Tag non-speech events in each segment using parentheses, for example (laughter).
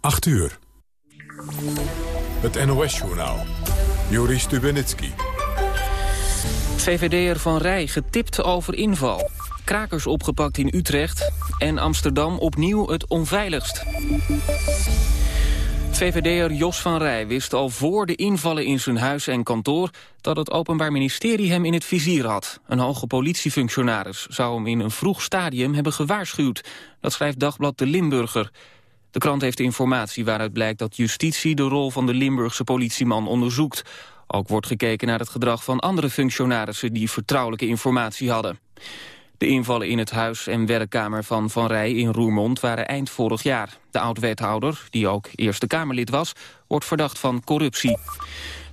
8 uur. Het NOS-journaal. Joris Stubenitski. VVD'er Van Rij getipt over inval. Krakers opgepakt in Utrecht. En Amsterdam opnieuw het onveiligst. VVD'er Jos van Rij wist al voor de invallen in zijn huis en kantoor... dat het Openbaar Ministerie hem in het vizier had. Een hoge politiefunctionaris zou hem in een vroeg stadium hebben gewaarschuwd. Dat schrijft Dagblad De Limburger. De krant heeft informatie waaruit blijkt dat justitie... de rol van de Limburgse politieman onderzoekt. Ook wordt gekeken naar het gedrag van andere functionarissen... die vertrouwelijke informatie hadden. De invallen in het huis en werkkamer van Van Rij in Roermond waren eind vorig jaar. De oud-wethouder, die ook Eerste Kamerlid was, wordt verdacht van corruptie.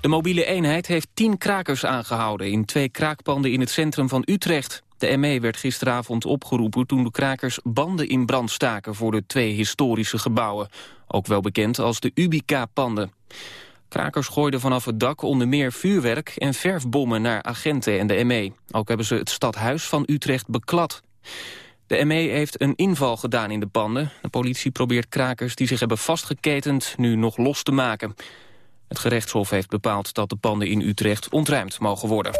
De mobiele eenheid heeft tien krakers aangehouden in twee kraakpanden in het centrum van Utrecht. De ME werd gisteravond opgeroepen toen de krakers banden in brand staken voor de twee historische gebouwen. Ook wel bekend als de Ubica-panden. Krakers gooiden vanaf het dak onder meer vuurwerk en verfbommen naar agenten en de ME. Ook hebben ze het stadhuis van Utrecht beklad. De ME heeft een inval gedaan in de panden. De politie probeert krakers die zich hebben vastgeketend nu nog los te maken. Het gerechtshof heeft bepaald dat de panden in Utrecht ontruimd mogen worden.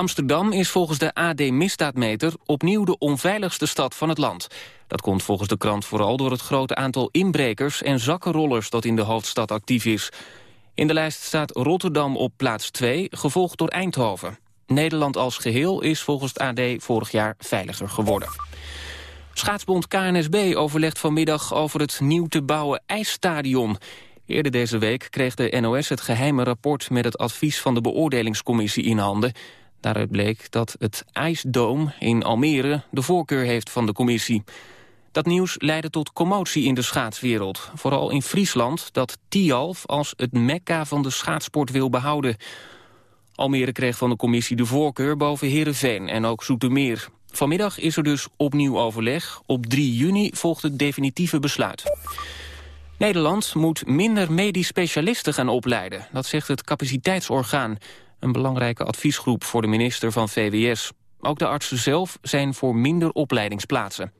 Amsterdam is volgens de AD Misdaadmeter opnieuw de onveiligste stad van het land. Dat komt volgens de krant vooral door het grote aantal inbrekers en zakkenrollers dat in de hoofdstad actief is. In de lijst staat Rotterdam op plaats 2, gevolgd door Eindhoven. Nederland als geheel is volgens het AD vorig jaar veiliger geworden. Schaatsbond KNSB overlegt vanmiddag over het nieuw te bouwen ijsstadion. Eerder deze week kreeg de NOS het geheime rapport met het advies van de beoordelingscommissie in handen. Daaruit bleek dat het IJsdoom in Almere de voorkeur heeft van de commissie. Dat nieuws leidde tot commotie in de schaatswereld. Vooral in Friesland, dat Tialf als het mekka van de schaatsport wil behouden. Almere kreeg van de commissie de voorkeur boven Heerenveen en ook Zoetermeer. Vanmiddag is er dus opnieuw overleg. Op 3 juni volgt het definitieve besluit. Nederland moet minder medisch specialisten gaan opleiden. Dat zegt het capaciteitsorgaan een belangrijke adviesgroep voor de minister van VWS. Ook de artsen zelf zijn voor minder opleidingsplaatsen.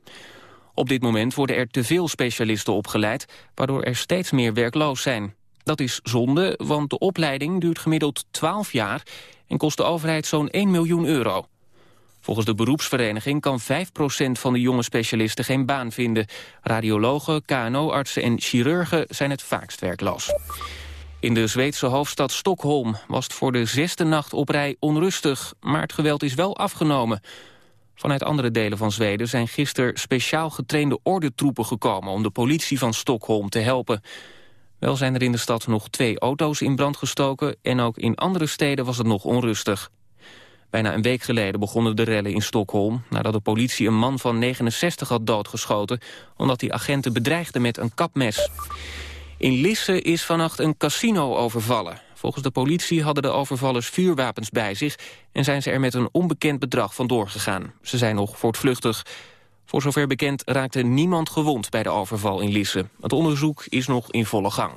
Op dit moment worden er te veel specialisten opgeleid... waardoor er steeds meer werkloos zijn. Dat is zonde, want de opleiding duurt gemiddeld 12 jaar... en kost de overheid zo'n 1 miljoen euro. Volgens de beroepsvereniging kan 5% van de jonge specialisten geen baan vinden. Radiologen, KNO-artsen en chirurgen zijn het vaakst werkloos. In de Zweedse hoofdstad Stockholm was het voor de zesde nacht op rij onrustig, maar het geweld is wel afgenomen. Vanuit andere delen van Zweden zijn gisteren speciaal getrainde ordentroepen gekomen om de politie van Stockholm te helpen. Wel zijn er in de stad nog twee auto's in brand gestoken en ook in andere steden was het nog onrustig. Bijna een week geleden begonnen de rellen in Stockholm... nadat de politie een man van 69 had doodgeschoten... omdat hij agenten bedreigde met een kapmes. In Lisse is vannacht een casino overvallen. Volgens de politie hadden de overvallers vuurwapens bij zich... en zijn ze er met een onbekend bedrag vandoor gegaan. Ze zijn nog voortvluchtig. Voor zover bekend raakte niemand gewond bij de overval in Lisse. Het onderzoek is nog in volle gang.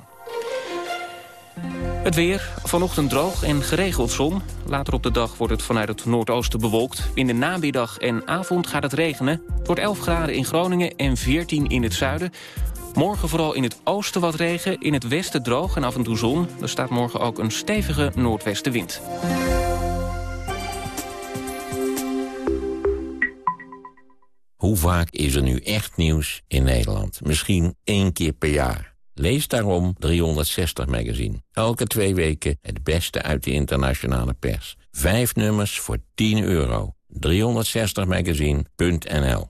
Het weer, vanochtend droog en geregeld zon. Later op de dag wordt het vanuit het noordoosten bewolkt. In de namiddag en avond gaat het regenen. Het wordt 11 graden in Groningen en 14 in het zuiden. Morgen vooral in het oosten wat regen, in het westen droog en af en toe zon. Er staat morgen ook een stevige noordwestenwind. Hoe vaak is er nu echt nieuws in Nederland? Misschien één keer per jaar. Lees daarom 360 Magazine. Elke twee weken het beste uit de internationale pers. Vijf nummers voor 10 euro. 360magazine.nl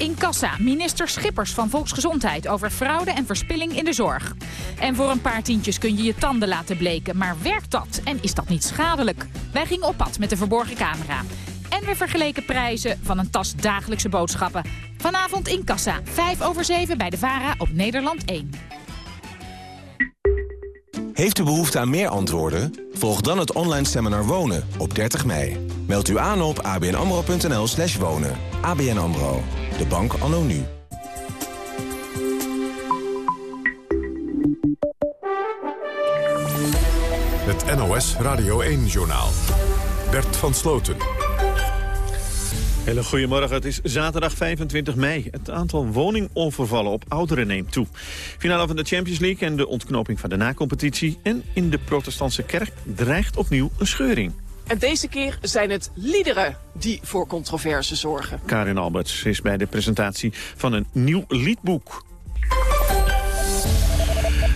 In kassa, minister Schippers van Volksgezondheid over fraude en verspilling in de zorg. En voor een paar tientjes kun je je tanden laten bleken. Maar werkt dat? En is dat niet schadelijk? Wij gingen op pad met de verborgen camera. En we vergeleken prijzen van een tas dagelijkse boodschappen. Vanavond in kassa, 5 over 7 bij de VARA op Nederland 1. Heeft u behoefte aan meer antwoorden? Volg dan het online seminar Wonen op 30 mei. Meld u aan op abnamro.nl slash wonen. ABN AMRO, de bank anno nu. Het NOS Radio 1-journaal. Bert van Sloten. Hele goedemorgen, het is zaterdag 25 mei. Het aantal woningovervallen op ouderen neemt toe. Finale van de Champions League en de ontknoping van de nacompetitie. En in de protestantse kerk dreigt opnieuw een scheuring. En deze keer zijn het liederen die voor controverse zorgen. Karin Alberts is bij de presentatie van een nieuw liedboek.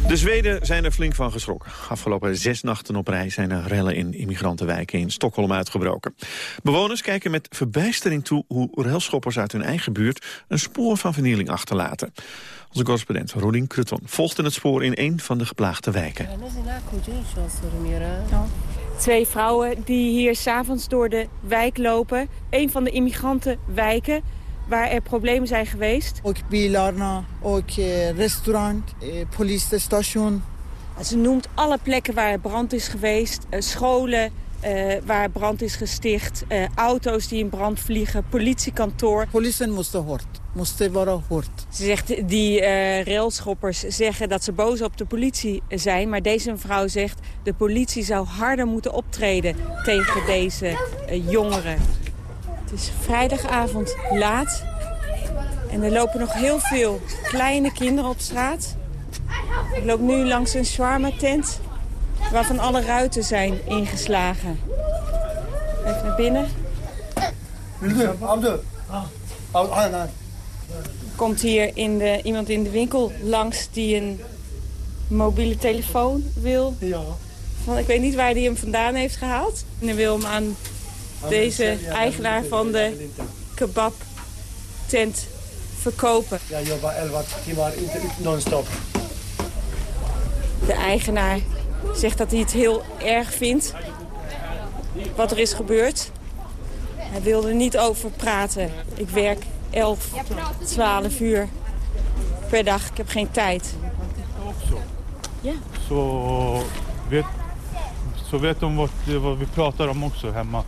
De Zweden zijn er flink van geschrokken. Afgelopen zes nachten op rij zijn er rellen in immigrantenwijken in Stockholm uitgebroken. Bewoners kijken met verbijstering toe hoe relschoppers uit hun eigen buurt een spoor van vernieling achterlaten. Onze correspondent Rodin Krutton volgde het spoor in een van de geplaagde wijken. Twee vrouwen die hier s'avonds door de wijk lopen. Een van de immigrantenwijken waar er problemen zijn geweest. Ook bilarna, ook eh, restaurant, eh, politiestation. Ze noemt alle plekken waar brand is geweest, eh, scholen waar brand is gesticht, auto's die in brand vliegen, politiekantoor. Politie moesten hoort, worden hoort. Ze zegt, die railschoppers zeggen dat ze boos op de politie zijn, maar deze mevrouw zegt, de politie zou harder moeten optreden tegen deze jongeren. Het is vrijdagavond laat. En er lopen nog heel veel kleine kinderen op straat. Ik loop nu langs een shawarma-tent waarvan alle ruiten zijn ingeslagen. Even naar binnen. Komt hier in de, iemand in de winkel langs die een mobiele telefoon wil. Ja. ik weet niet waar hij hem vandaan heeft gehaald. En hij wil hem aan deze eigenaar van de kebab-tent verkopen. Ja, non-stop. De eigenaar zegt dat hij het heel erg vindt wat er is gebeurd. Hij wilde er niet over praten. Ik werk 11, 12 uur per dag. Ik heb geen tijd. Ja. Zo weet, zo weet om wat, wat we praten om ook zo hemma.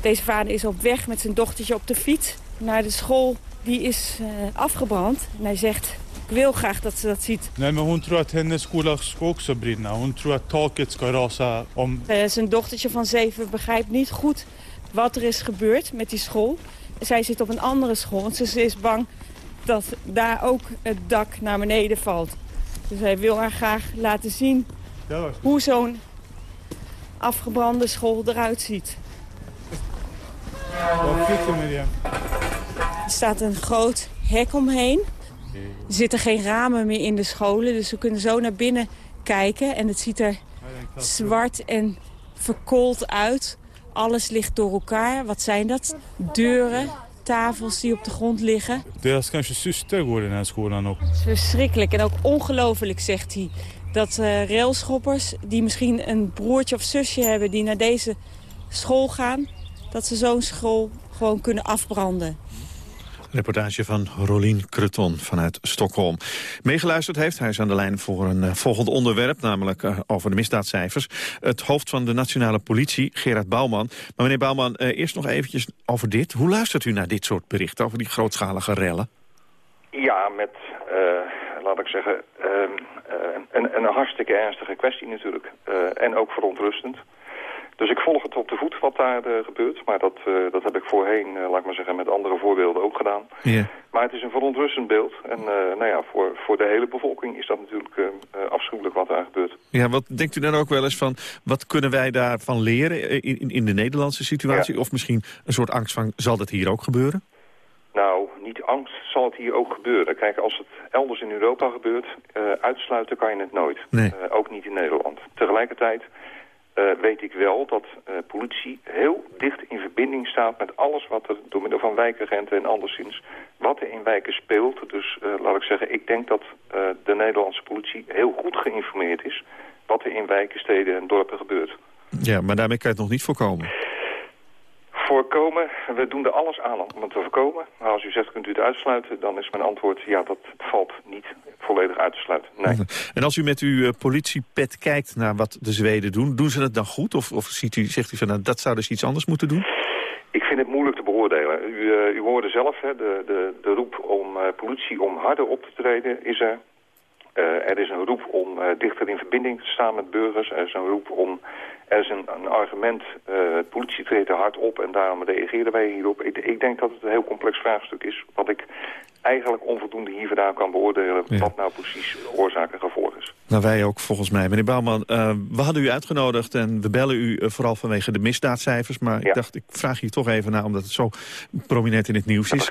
Deze vader is op weg met zijn dochtertje op de fiets naar de school. Die is uh, afgebrand. En hij zegt, ik wil graag dat ze dat ziet. Nee, maar hon tror att hennes skola ska också brinna. Hon tror att taket ska rasa om... Uh, zijn dochtertje van zeven begrijpt niet goed wat er is gebeurd met die school. Zij zit op een andere school, want ze is bang dat daar ook het dak naar beneden valt. Dus hij wil haar graag laten zien hoe zo'n afgebrande school eruit ziet. Er staat een groot hek omheen. Er zitten geen ramen meer in de scholen, dus we kunnen zo naar binnen kijken. En het ziet er zwart en verkoold uit. Alles ligt door elkaar. Wat zijn dat? Deuren, tafels die op de grond liggen. Deras kanske zuster går in den skolan ook. Verschrikkelijk en ook ongelooflijk, zegt hij. Dat uh, railschoppers die misschien een broertje of zusje hebben... die naar deze school gaan dat ze zo'n school gewoon kunnen afbranden. Reportage van Rolien Kreton vanuit Stockholm. Meegeluisterd heeft, hij is aan de lijn voor een uh, volgend onderwerp... namelijk uh, over de misdaadcijfers. Het hoofd van de nationale politie, Gerard Bouwman. Maar meneer Bouwman, uh, eerst nog eventjes over dit. Hoe luistert u naar dit soort berichten over die grootschalige rellen? Ja, met, laat ik zeggen, ehm, een, een hartstikke ernstige kwestie natuurlijk. en ook verontrustend. Dus ik volg het op de voet wat daar uh, gebeurt. Maar dat, uh, dat heb ik voorheen, uh, laat ik maar zeggen, met andere voorbeelden ook gedaan. Yeah. Maar het is een verontrustend beeld. En nou ja, voor, voor de hele bevolking is dat natuurlijk afschuwelijk wat daar gebeurt. Ja, wat denkt u dan ook wel eens van, wat kunnen wij daarvan leren in, in de Nederlandse situatie? Ja. Of misschien een soort angst van, zal dat hier ook gebeuren? Nou, niet angst, zal het hier ook gebeuren. Kijk, als het elders in Europa gebeurt, uitsluiten kan je het nooit. Nee. ook niet in Nederland. Tegelijkertijd uh, weet ik wel dat uh, politie heel dicht in verbinding staat met alles wat er door middel van wijkagenten en anderszins wat er in wijken speelt. Dus uh, laat ik zeggen, ik denk dat de Nederlandse politie heel goed geïnformeerd is wat er in wijken, steden en dorpen gebeurt. Ja, maar daarmee kan je het nog niet voorkomen. Voorkomen, we doen er alles aan om het te voorkomen. Maar als u zegt, kunt u het uitsluiten, dan is mijn antwoord, ja, dat valt niet volledig uit te sluiten. Nee. En als u met uw uh, politiepet kijkt naar wat de Zweden doen, doen ze dat dan goed? Of, of ziet u, zegt u van nou, dat zou dus iets anders moeten doen? Ik vind het moeilijk te beoordelen. U, uh, u hoorde zelf, hè, de, de, de roep om uh, politie om harder op te treden is er. Uh, er is een roep om uh, dichter in verbinding te staan met burgers. Er is een roep om... Er is een, een argument, uh, politie treedt er hard op en daarom reageren wij hierop. Ik, ik, denk dat het een heel complex vraagstuk is. Wat ik eigenlijk onvoldoende hier vandaan kan beoordelen... Ja. wat nou precies oorzaak en gevolg is. Nou, wij ook volgens mij. Meneer Bouwman, we hadden u uitgenodigd en we bellen u vooral vanwege de misdaadcijfers. Maar ja. ik dacht, ik vraag hier toch even naar, omdat het zo prominent in het nieuws is.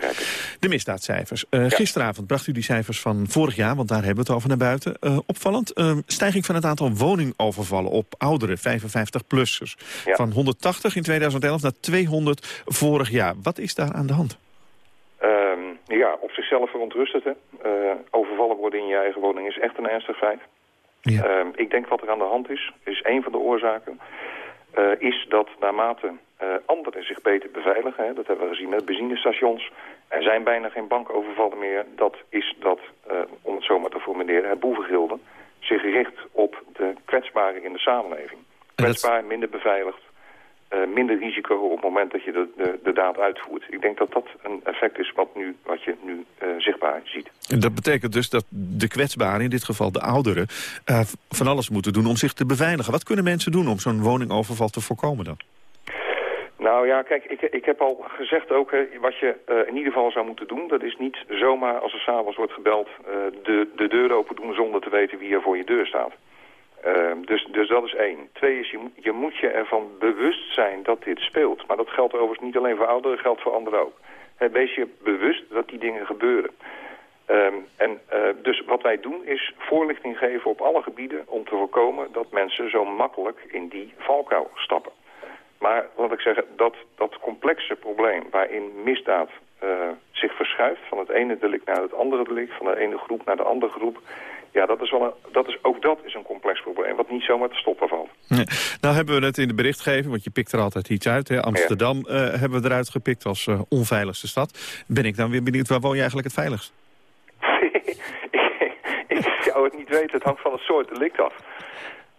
De misdaadcijfers. Ja. Gisteravond bracht u die cijfers van vorig jaar, want daar hebben we het over naar buiten. Opvallend, stijging van het aantal woningovervallen op ouderen, 55-plussers. Ja. Van 180 in 2011 naar 200 vorig jaar. Wat is daar aan de hand? Um, ja, op zichzelf verontrustend. Hè? Uh, overvallen worden in je eigen woning is echt een ernstig feit. Ja. Um, ik denk wat er aan de hand is, is een van de oorzaken... is dat naarmate anderen zich beter beveiligen... Hè, dat hebben we gezien met benzinestations... Er zijn bijna geen bankovervallen meer. Dat is dat, om het zo maar te formuleren, het boevengilde zich richt op de kwetsbaren in de samenleving. Kwetsbaar, minder beveiligd, minder risico op het moment dat je de, de, de, daad uitvoert. Ik denk dat dat een effect is wat, nu, wat je nu uh, zichtbaar ziet. En dat betekent dus dat de kwetsbaren, in dit geval de ouderen, van alles moeten doen om zich te beveiligen. Wat kunnen mensen doen om zo'n woningoverval te voorkomen dan? Nou ja, kijk, ik, ik heb al gezegd ook, hè, wat je uh, in ieder geval zou moeten doen... dat is niet zomaar als er s'avonds wordt gebeld uh, de, de deur open doen... zonder te weten wie er voor je deur staat. Uh, dus, dus dat is één. Twee is, je, moet je ervan bewust zijn dat dit speelt. Maar dat geldt overigens niet alleen voor ouderen, geldt voor anderen ook. He, wees je bewust dat die dingen gebeuren. Um, en dus wat wij doen is voorlichting geven op alle gebieden... om te voorkomen dat mensen zo makkelijk in die valkuil stappen. Maar wat ik zeggen, dat, dat complexe probleem waarin misdaad uh, zich verschuift... van het ene delict naar het andere delict, van de ene groep naar de andere groep... ja, dat is wel een, dat is, ook dat is een complex probleem wat niet zomaar te stoppen valt. Nee. Nou hebben we het in de berichtgeving, want je pikt er altijd iets uit. Hè? Amsterdam ja. uh, hebben we eruit gepikt als uh, onveiligste stad. Ben ik dan weer benieuwd, waar woon je eigenlijk het veiligst? (laughs) ik zou het niet weten, het hangt van het soort delict af.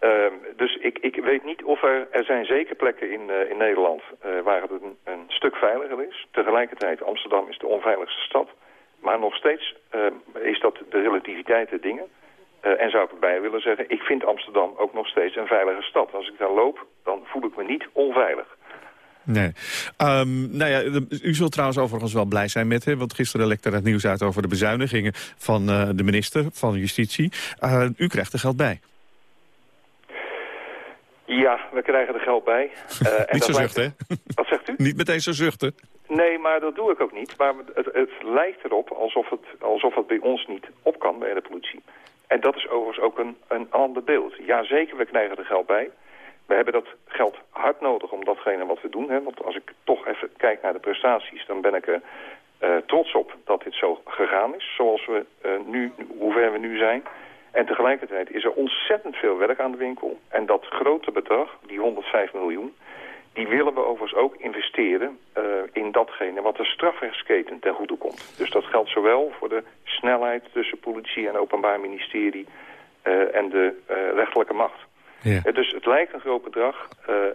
Um, dus ik, ik weet niet of er... Er zijn zeker plekken in, uh, in Nederland uh, waar het een, een, stuk veiliger is. Tegelijkertijd, Amsterdam is de onveiligste stad. Maar nog steeds uh, is dat de relativiteit der dingen. En zou ik erbij willen zeggen, ik vind Amsterdam ook nog steeds een veilige stad. Als ik daar loop, dan voel ik me niet onveilig. Nee. Um, nou ja, u zult trouwens overigens wel blij zijn met, hè, want gisteren lekte er het nieuws uit over de bezuinigingen van de minister van Justitie. u krijgt er geld bij. Ja, we krijgen er geld bij. Uh, (laughs) en niet zo zuchten, hè? Wat zegt u? (laughs) Niet meteen zo zuchten. Nee, maar dat doe ik ook niet. Maar het, het lijkt erop alsof het, alsof het bij ons niet op kan bij de politie. En dat is overigens ook een, een ander beeld. Jazeker, we krijgen er geld bij. We hebben dat geld hard nodig om datgene wat we doen. Hè? Want als ik toch even kijk naar de prestaties, dan ben ik er uh, trots op dat dit zo gegaan is. Zoals we uh, nu, hoe ver we nu zijn. En tegelijkertijd is er ontzettend veel werk aan de winkel. En dat grote bedrag, die 105 miljoen, die willen we overigens ook investeren uh, in datgene wat de strafrechtsketen ten goede komt. Dus dat geldt zowel voor de snelheid tussen politie en openbaar ministerie uh, en de uh, rechterlijke macht. Ja. dus het lijkt een groot bedrag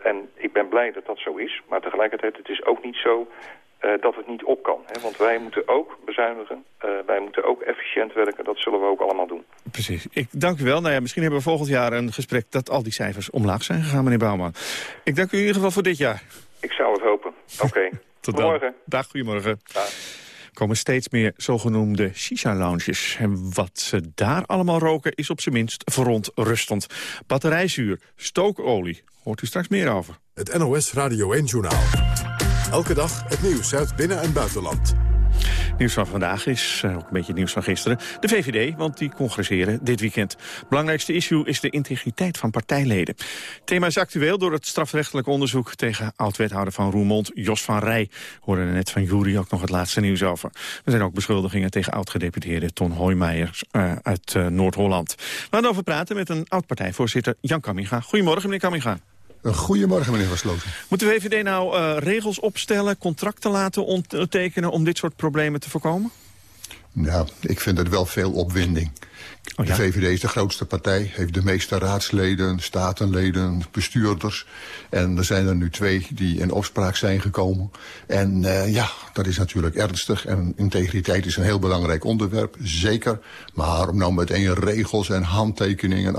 en ik ben blij dat dat zo is. Maar tegelijkertijd, het is ook niet zo uh, dat het niet op kan. Hè? Want wij moeten ook bezuinigen, uh, wij moeten ook efficiënt werken. Dat zullen we ook allemaal doen. Precies. Ik dank u wel. Nou ja, misschien hebben we volgend jaar een gesprek dat al die cijfers omlaag zijn gegaan, meneer Bouwman. Ik dank u in ieder geval voor dit jaar. Ik zou het hopen. (laughs) Oké. Okay. Tot morgen. Dag, goedemorgen. Dag. Er komen steeds meer zogenoemde shisha-lounges. En wat ze daar allemaal roken is op zijn minst verontrustend. Batterijzuur, stookolie. Hoort u straks meer over. Het NOS Radio 1-journaal. Elke dag het nieuws uit binnen- en buitenland. Nieuws van vandaag is, ook een beetje nieuws van gisteren, de VVD, want die congresseren dit weekend. Belangrijkste issue is de integriteit van partijleden. Thema is actueel door het strafrechtelijk onderzoek tegen oud-wethouder van Roermond, Jos van Rij. Hoorden er net van Jury ook nog het laatste nieuws over. Er zijn ook beschuldigingen tegen oud-gedeputeerde Ton Hoijmeijer uh, uit uh, Noord-Holland. We gaan over praten met een oud-partijvoorzitter, Jan Kamminga. Goedemorgen, meneer Kamminga. Goedemorgen, meneer Versloten. Moet de VVD nou uh, regels opstellen, contracten laten ondertekenen... om dit soort problemen te voorkomen? Nou, ik vind het wel veel opwinding. De VVD is de grootste partij, heeft de meeste raadsleden, statenleden, bestuurders. En er zijn er nu twee die in opspraak zijn gekomen. En uh, ja, dat is natuurlijk ernstig. En integriteit is een heel belangrijk onderwerp, zeker. Maar om nou meteen regels en handtekeningen...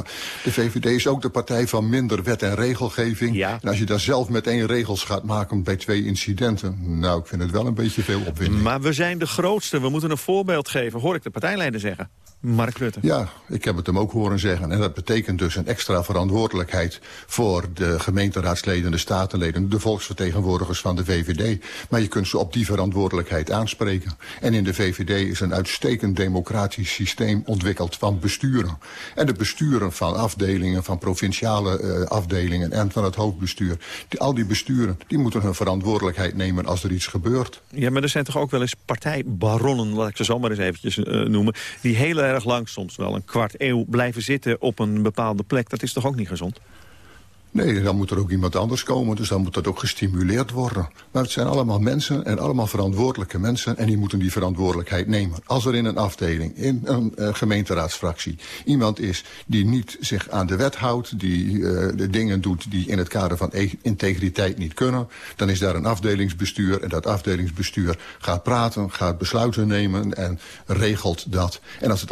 De VVD is ook de partij van minder wet en regelgeving. Ja. En als je daar zelf meteen regels gaat maken bij twee incidenten... nou, ik vind het wel een beetje veel opwinding. Maar we zijn de grootste, we moeten een voorbeeld geven, hoor ik de partijleider zeggen. Mark Rutte. Ja, ik heb het hem ook horen zeggen. En dat betekent dus een extra verantwoordelijkheid voor de gemeenteraadsleden, de statenleden, de volksvertegenwoordigers van de VVD. Maar je kunt ze op die verantwoordelijkheid aanspreken. En in de VVD is een uitstekend democratisch systeem ontwikkeld van besturen. En de besturen van afdelingen, van provinciale uh, afdelingen en van het hoofdbestuur. Die, al die besturen, die moeten hun verantwoordelijkheid nemen als er iets gebeurt. Ja, maar er zijn toch ook wel eens partijbaronnen, laat ik ze zo maar eens eventjes uh, noemen, die hele erg lang, soms wel een kwart eeuw, blijven zitten op een bepaalde plek. Dat is toch ook niet gezond? Nee, dan moet er ook iemand anders komen, dus dan moet dat ook gestimuleerd worden. Maar het zijn allemaal mensen en allemaal verantwoordelijke mensen... en die moeten die verantwoordelijkheid nemen. Als er in een afdeling, in een uh, gemeenteraadsfractie... iemand is die niet zich aan de wet houdt... die uh, de dingen doet die in het kader van e integriteit niet kunnen... dan is daar een afdelingsbestuur en dat afdelingsbestuur gaat praten... gaat besluiten nemen en regelt dat. En als het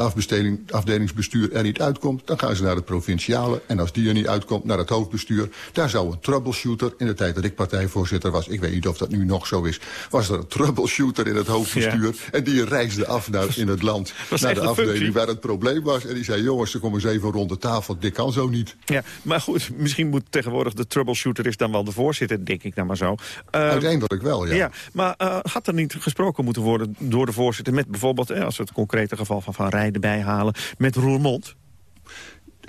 afdelingsbestuur er niet uitkomt... dan gaan ze naar het provinciale en als die er niet uitkomt naar het hoofdbestuur daar zou een troubleshooter, in de tijd dat ik partijvoorzitter was... ik weet niet of dat nu nog zo is... was er een troubleshooter in het hoofdbestuur... Ja. en die reisde af naar, in het land (laughs) naar de afdeling functie. waar het probleem was. En die zei, jongens, er komen eens even rond de tafel. Dit kan zo niet. Ja, maar goed, misschien moet tegenwoordig de troubleshooter... is dan wel de voorzitter, denk ik dan maar zo. Uh, Uiteindelijk wel, ja. ja maar uh, gaat er niet gesproken moeten worden door de voorzitter... met bijvoorbeeld, eh, als we het concrete geval van Van Rijden bijhalen... met Roermond?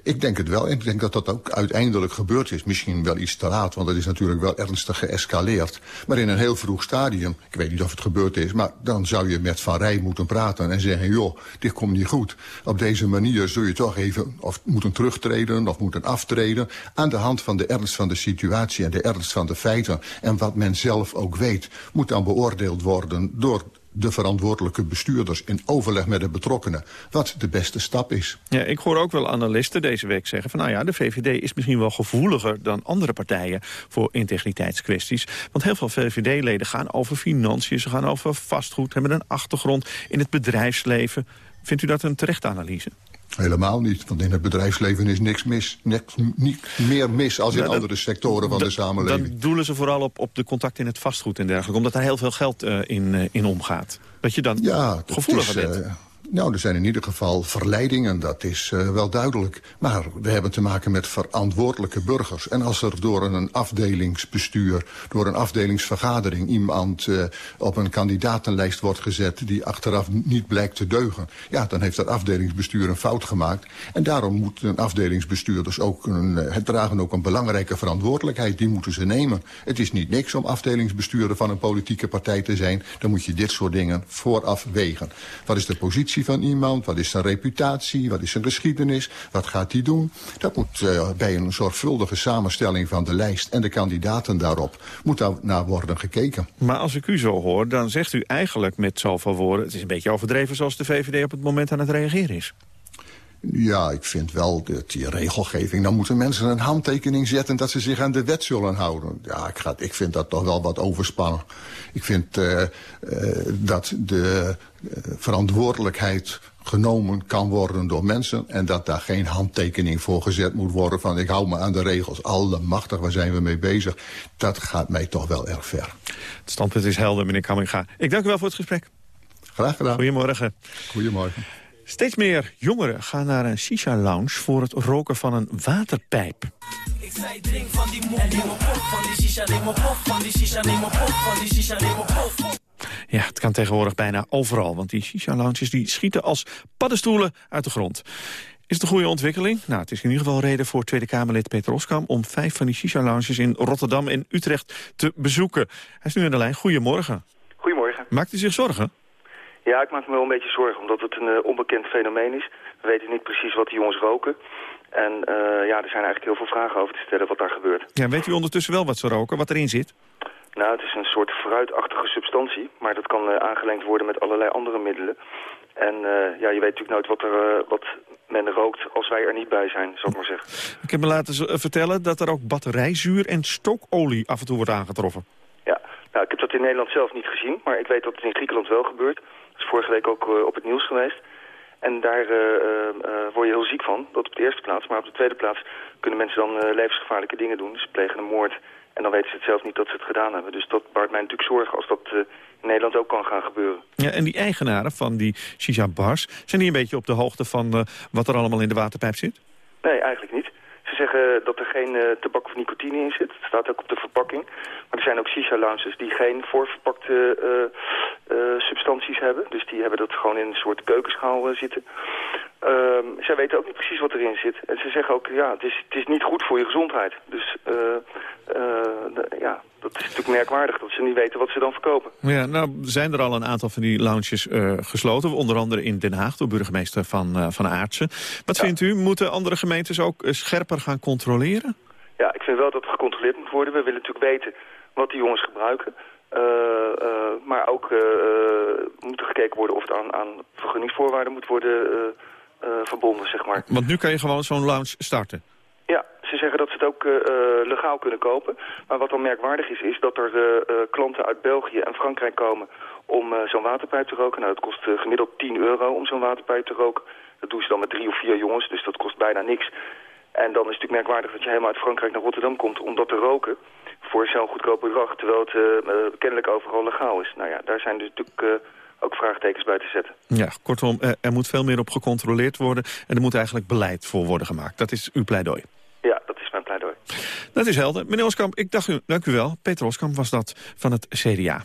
Ik denk het wel. Ik denk dat dat ook uiteindelijk gebeurd is. Misschien wel iets te laat, want het is natuurlijk wel ernstig geëscaleerd. Maar in een heel vroeg stadium, ik weet niet of het gebeurd is... maar dan zou je met Van Rij moeten praten en zeggen... joh, dit komt niet goed. Op deze manier zul je toch even of moeten terugtreden of moeten aftreden... aan de hand van de ernst van de situatie en de ernst van de feiten. En wat men zelf ook weet, moet dan beoordeeld worden... door de verantwoordelijke bestuurders in overleg met de betrokkenen wat de beste stap is. Ja, ik hoor ook wel analisten deze week zeggen van nou ja, de VVD is misschien wel gevoeliger dan andere partijen voor integriteitskwesties. Want heel veel VVD-leden gaan over financiën, ze gaan over vastgoed, hebben een achtergrond in het bedrijfsleven. Vindt u dat een terechte analyse? Helemaal niet, want in het bedrijfsleven is niks mis. Niks, niet meer mis als in nou, andere sectoren van de samenleving. Dan doelen ze vooral op, op de contact in het vastgoed en dergelijke. Omdat daar heel veel geld uh, in, uh, in omgaat. Dat je dan ja, gevoeliger is, bent. Nou, er zijn in ieder geval verleidingen, dat is uh, wel duidelijk. Maar we hebben te maken met verantwoordelijke burgers. En als er door een afdelingsbestuur, door een afdelingsvergadering... iemand uh, op een kandidatenlijst wordt gezet die achteraf niet blijkt te deugen... ja, dan heeft dat afdelingsbestuur een fout gemaakt. En daarom moet een afdelingsbestuur dus ook een, uh, het dragen ook een belangrijke verantwoordelijkheid. Die moeten ze nemen. Het is niet niks om afdelingsbestuurder van een politieke partij te zijn. Dan moet je dit soort dingen vooraf wegen. Wat is de positie van iemand? Wat is zijn reputatie? Wat is zijn geschiedenis? Wat gaat hij doen? Dat moet uh, bij een zorgvuldige samenstelling van de lijst en de kandidaten daarop moet daar naar worden gekeken. Maar als ik u zo hoor, dan zegt u eigenlijk met zoveel woorden... het is een beetje overdreven zoals de VVD op het moment aan het reageren is. Ja, ik vind wel dat die regelgeving... dan moeten mensen een handtekening zetten... dat ze zich aan de wet zullen houden. Ja, ik, ga, ik vind dat toch wel wat overspannen. Ik vind uh, uh, dat de uh, verantwoordelijkheid genomen kan worden door mensen... en dat daar geen handtekening voor gezet moet worden van... ik hou me aan de regels, allemachtig, waar zijn we mee bezig? Dat gaat mij toch wel erg ver. Het standpunt is helder, meneer Kamminga. Ik dank u wel voor het gesprek. Graag gedaan. Goedemorgen. Goedemorgen. Steeds meer jongeren gaan naar een shisha-lounge voor het roken van een waterpijp. Ik zei drink van die moe, neem op van die shisha, neem op van die shisha, neem op van die shisha, neem op Ja, het kan tegenwoordig bijna overal, want die shisha-lounges die schieten als paddenstoelen uit de grond. Is het een goede ontwikkeling? Nou, het is in ieder geval reden voor Tweede Kamerlid Peter Oskam... om vijf van die shisha-lounges in Rotterdam en Utrecht te bezoeken. Hij is nu aan de lijn. Goedemorgen. Goedemorgen. Maakt u zich zorgen? Ja, ik maak me wel een beetje zorgen, omdat het een uh, onbekend fenomeen is. We weten niet precies wat die jongens roken. En uh, ja, er zijn eigenlijk heel veel vragen over te stellen wat daar gebeurt. Ja, weet u ondertussen wel wat ze roken, wat erin zit? Nou, het is een soort fruitachtige substantie, maar dat kan uh, aangelengd worden met allerlei andere middelen. En ja, je weet natuurlijk nooit wat, er, wat men rookt als wij er niet bij zijn, zal ik maar zeggen. Ik heb me laten vertellen dat er ook batterijzuur en stookolie af en toe wordt aangetroffen. Ja, nou, ik heb dat in Nederland zelf niet gezien, maar ik weet dat het in Griekenland wel gebeurt. Dat is vorige week ook uh, op het nieuws geweest. En daar word je heel ziek van, dat op de eerste plaats. Maar op de tweede plaats kunnen mensen dan levensgevaarlijke dingen doen. Dus ze plegen een moord en dan weten ze het zelf niet dat ze het gedaan hebben. Dus dat baart mij natuurlijk zorgen als dat in Nederland ook kan gaan gebeuren. Ja, en die eigenaren van die shisha-bars, zijn die een beetje op de hoogte van wat er allemaal in de waterpijp zit? Nee, eigenlijk niet. Ze zeggen dat er geen uh, tabak of nicotine in zit. Het staat ook op de verpakking. Maar er zijn ook shisha-lounges die geen voorverpakte uh, substanties hebben. Dus die hebben dat gewoon in een soort keukenschaal zitten. Um, zij weten ook niet precies wat erin zit. En ze zeggen ook, ja, het is, het is niet goed voor je gezondheid. Dus uh, uh, ja, dat is natuurlijk merkwaardig dat ze niet weten wat ze dan verkopen. Ja, nou zijn er al een aantal van die lounges uh, gesloten. Onder andere in Den Haag door burgemeester van, van Aartsen. Wat ja. vindt u? Moeten andere gemeentes ook scherper gaan controleren? Ja, ik vind wel dat er gecontroleerd moet worden. We willen natuurlijk weten wat die jongens gebruiken. Uh, uh, maar ook uh, moet er gekeken worden of het aan, aan vergunningsvoorwaarden moet worden verbonden, zeg maar. Want nu kan je gewoon zo'n lounge starten? Ja, ze zeggen dat ze het ook legaal kunnen kopen. Maar wat dan merkwaardig is, is dat er klanten uit België en Frankrijk komen om zo'n waterpijp te roken. Nou, dat kost gemiddeld 10 euro om zo'n waterpijp te roken. Dat doen ze dan met drie of vier jongens, dus dat kost bijna niks. En dan is het natuurlijk merkwaardig dat je helemaal uit Frankrijk naar Rotterdam komt om dat te roken voor zo'n goedkoop bedrag, terwijl het kennelijk overal legaal is. Nou ja, daar zijn dus natuurlijk ook vraagtekens bij te zetten. Ja, kortom, er moet veel meer op gecontroleerd worden en er moet eigenlijk beleid voor worden gemaakt. Dat is uw pleidooi. Ja, dat is mijn pleidooi. Dat is helder. Meneer Oskamp, ik dacht u, dank u wel. Peter Oskamp was dat van het CDA.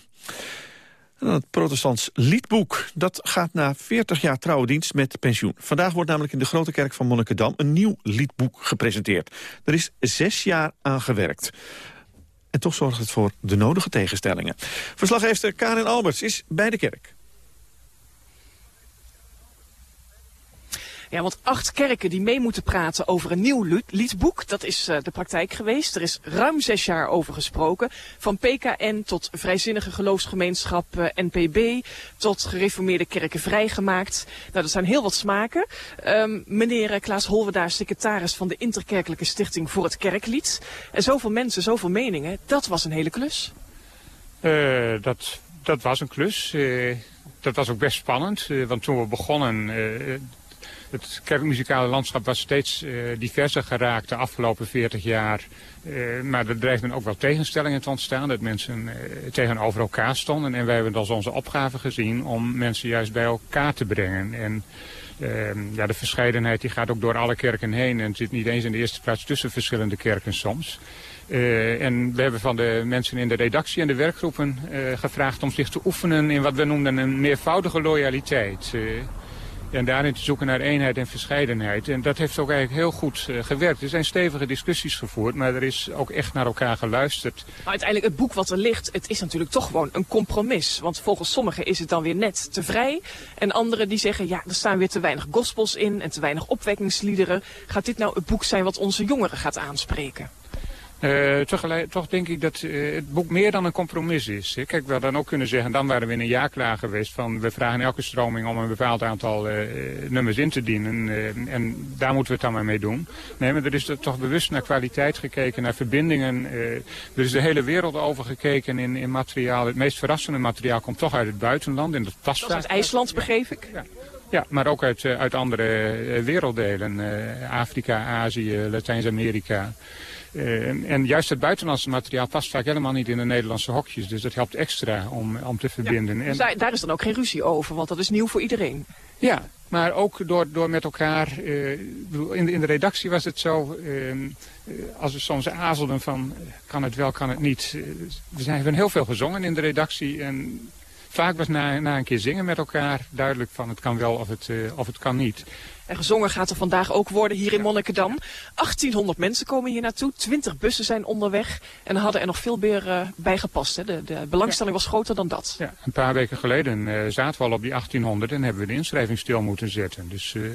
En het protestants liedboek. Dat gaat na 40 jaar trouwe dienst met pensioen. Vandaag wordt namelijk in de Grote Kerk van Monnikendam... een nieuw liedboek gepresenteerd. Er is zes jaar aan gewerkt. En toch zorgt het voor de nodige tegenstellingen. Verslaggever Karin Alberts is bij de kerk. Ja, want acht kerken die mee moeten praten over een nieuw liedboek, dat is uh, de praktijk geweest. Er is ruim zes jaar over gesproken. Van PKN tot vrijzinnige geloofsgemeenschap uh, NPB, tot gereformeerde kerken vrijgemaakt. Nou, dat zijn heel wat smaken. Um, meneer Klaas Holwedaar, secretaris van de Interkerkelijke Stichting voor het Kerklied. En zoveel mensen, zoveel meningen, dat was een hele klus. Dat, dat was een klus. dat was ook best spannend, want toen we begonnen het kerkmuzikale landschap was steeds uh, diverser geraakt de afgelopen 40 jaar. Uh, maar er dreigden ook wel tegenstellingen te ontstaan. Dat mensen uh, tegenover elkaar stonden. En wij hebben als onze opgave gezien om mensen juist bij elkaar te brengen. En ehm, ja, de verscheidenheid die gaat ook door alle kerken heen. En zit niet eens in de eerste plaats tussen verschillende kerken soms. en we hebben van de mensen in de redactie en de werkgroepen gevraagd om zich te oefenen in wat we noemden een meervoudige loyaliteit. En daarin te zoeken naar eenheid en verscheidenheid. En dat heeft ook eigenlijk heel goed uh, gewerkt. Er zijn stevige discussies gevoerd, maar er is ook echt naar elkaar geluisterd. Maar uiteindelijk, het boek wat er ligt, het is natuurlijk toch gewoon een compromis. Want volgens sommigen is het dan weer net te vrij. En anderen die zeggen, ja, er staan weer te weinig gospels in en te weinig opwekkingsliederen. Gaat dit nou het boek zijn wat onze jongeren gaat aanspreken? Uh, tegelijk, toch denk ik dat uh, het boek meer dan een compromis is. Kijk, we hadden ook kunnen zeggen, dan waren we in een jaar klaar geweest van we vragen elke stroming om een bepaald aantal uh, nummers in te dienen. en daar moeten we het dan maar mee doen. Nee, maar er is er toch bewust naar kwaliteit gekeken, naar verbindingen. er is de hele wereld over gekeken in, in materiaal. Het meest verrassende materiaal komt toch uit het buitenland. En dat past uit IJsland, begreep ik? Ja. Ja, maar ook uit, uit andere werelddelen. Afrika, Azië, Latijns-Amerika. Uh, en juist het buitenlandse materiaal past vaak helemaal niet in de Nederlandse hokjes. Dus dat helpt extra om, om te verbinden. Ja, dus daar, daar, is dan ook geen ruzie over, want dat is nieuw voor iedereen. Ja, maar ook door, door met elkaar... Uh, in, de, in de redactie was het zo... Uh, als we soms azelden van kan het wel, kan het niet. we hebben heel veel gezongen in de redactie. En vaak was na, na een keer zingen met elkaar duidelijk van het kan wel of het, of het kan niet. En gezongen gaat er vandaag ook worden hier in Monnikendam. 1800 mensen komen hier naartoe. 20 bussen zijn onderweg. En hadden er nog veel meer uh, bij gepast. Hè. De, de belangstelling was groter dan dat. Ja, een paar weken geleden uh, zaten we al op die 1800 en hebben we de inschrijving stil moeten zetten. Dus uh,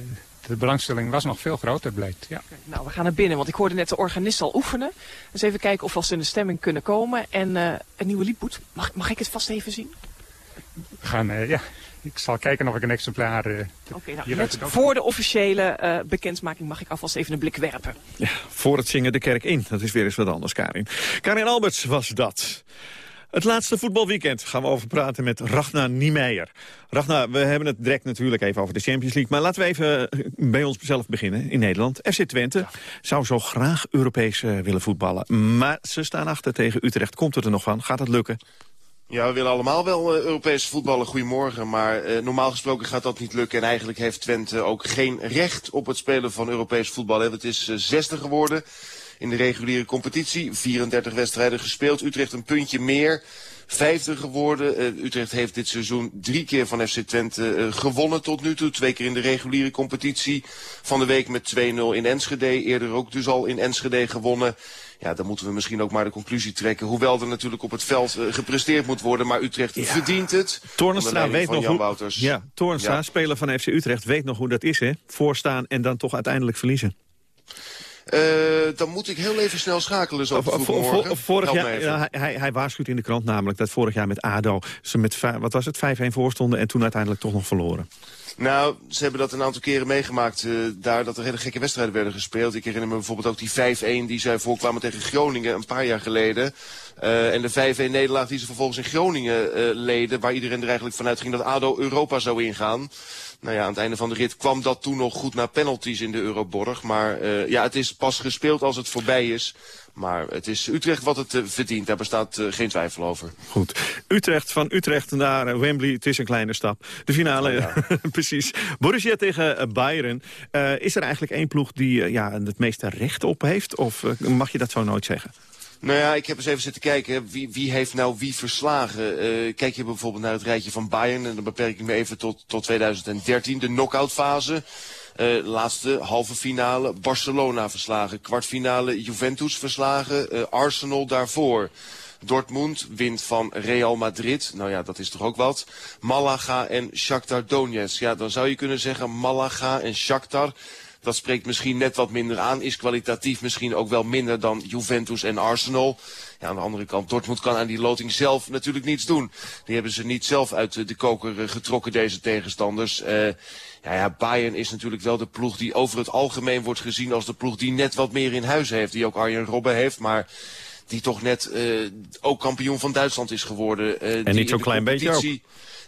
de belangstelling was nog veel groter, blijkt. Ja. Nou, we gaan naar binnen, want ik hoorde net de organist al oefenen. Dus even kijken of we als in de stemming kunnen komen. En een nieuwe liedboek. Mag, mag ik het vast even zien? Gaan, ja. ik zal kijken of ik een exemplaar... Uh, Oké, nou, net voor de officiële uh, bekendmaking mag ik alvast even een blik werpen. Ja, voor het zingen de kerk in. Dat is weer eens wat anders, Karin. Karin Alberts was dat. Het laatste voetbalweekend gaan we over praten met Ragnar Niemeyer. Ragnar, we hebben het direct natuurlijk even over de Champions League. Maar laten we even eh, bij onszelf beginnen in Nederland. FC Twente zou zo graag Europees willen voetballen. Maar ze staan achter tegen Utrecht. Komt het er nog van? Gaat het lukken? Ja, we willen allemaal wel uh, Europese voetballen. Goedemorgen. Maar uh, normaal gesproken gaat dat niet lukken. En eigenlijk heeft Twente ook geen recht op het spelen van Europees voetbal. Het is uh, zesde geworden in de reguliere competitie. 34 wedstrijden gespeeld. Utrecht een puntje meer. Vijfde geworden. Utrecht heeft dit seizoen drie keer van FC Twente gewonnen tot nu toe. Twee keer in de reguliere competitie. Van de week met 2-0 in Enschede. Eerder ook dus al in Enschede gewonnen. Ja, dan moeten we misschien ook maar de conclusie trekken. Hoewel er natuurlijk op het veld uh, gepresteerd moet worden. Maar Utrecht ja. verdient het. Toornstra weet nog hoe... Wouters. Ja, Toornstra, ja. speler van FC Utrecht, weet nog hoe dat is, hè? Voorstaan en dan toch uiteindelijk verliezen. Uh, dan moet ik heel even snel schakelen zo morgen. Vorig jaar, ja, hij, hij waarschuwt in de krant namelijk dat vorig jaar met ADO... ze met wat was het, 5-1 voorstonden en toen uiteindelijk toch nog verloren. Nou, ze hebben dat een aantal keren meegemaakt. Uh, daar dat er hele gekke wedstrijden werden gespeeld. Ik herinner me bijvoorbeeld ook die 5-1 die zij voorkwamen tegen Groningen een paar jaar geleden. Uh, en de 5-1 nederlaag die ze vervolgens in Groningen uh, leden. Waar iedereen er eigenlijk vanuit ging dat ADO Europa zou ingaan. Nou ja, aan het einde van de rit kwam dat toen nog goed naar penalties in de Euroborg. Maar ja, het is pas gespeeld als het voorbij is. Maar het is Utrecht wat het uh, verdient. Daar bestaat uh, geen twijfel over. Goed. Utrecht van Utrecht naar Wembley. Het is een kleine stap. De finale, oh, ja. (laughs) precies. Borussia tegen Bayern. is er eigenlijk één ploeg die ja, het meeste recht op heeft? Of mag je dat zo nooit zeggen? Nou ja, ik heb eens even zitten kijken. Wie, wie heeft nou wie verslagen? Uh, kijk je bijvoorbeeld naar het rijtje van Bayern. En dan beperk ik me even tot, tot 2013. De knock fase. Uh, laatste halve finale Barcelona verslagen. Kwartfinale Juventus verslagen. Uh, Arsenal daarvoor. Dortmund wint van Real Madrid. Nou ja, dat is toch ook wat. Malaga en Shakhtar Donetsk. Ja, dan zou je kunnen zeggen Malaga en Shakhtar dat spreekt misschien net wat minder aan. Is kwalitatief misschien ook wel minder dan Juventus en Arsenal. Ja, aan de andere kant, Dortmund kan aan die loting zelf natuurlijk niets doen. Die hebben ze niet zelf uit de koker eh, getrokken, deze tegenstanders. Uh, ja, ja, Bayern is natuurlijk wel de ploeg die over het algemeen wordt gezien als de ploeg die net wat meer in huis heeft. Die ook Arjen Robben heeft, maar die toch net uh, ook kampioen van Duitsland is geworden. Uh, en niet zo'n klein beetje ook.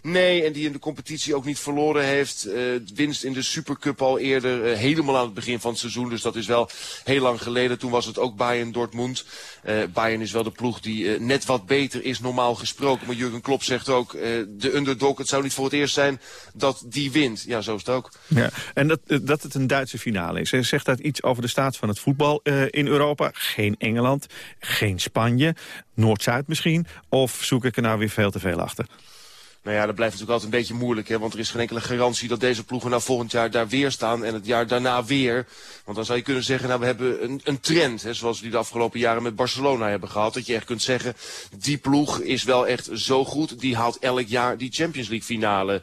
Nee, en die in de competitie ook niet verloren heeft. Uh, winst in de Supercup al eerder, uh, helemaal aan het begin van het seizoen. Dus dat is wel heel lang geleden. Toen was het ook Bayern Dortmund. Uh, Bayern is wel de ploeg die net wat beter is, normaal gesproken. Maar Jurgen Klopp zegt ook, de underdog, het zou niet voor het eerst zijn dat die wint. Ja, zo is het ook. Ja, en dat, dat het een Duitse finale is. Zegt dat iets over de staat van het voetbal in Europa? Geen Engeland, geen Spanje, Noord-Zuid misschien? Of zoek ik er nou weer veel te veel achter? Nou ja, dat blijft natuurlijk altijd een beetje moeilijk. Hè? Want er is geen enkele garantie dat deze ploegen nou volgend jaar daar weer staan. En het jaar daarna weer. Want dan zou je kunnen zeggen, nou we hebben een, een trend. Hè, zoals we die de afgelopen jaren met Barcelona hebben gehad. Dat je echt kunt zeggen, die ploeg is wel echt zo goed. Die haalt elk jaar die Champions League finale.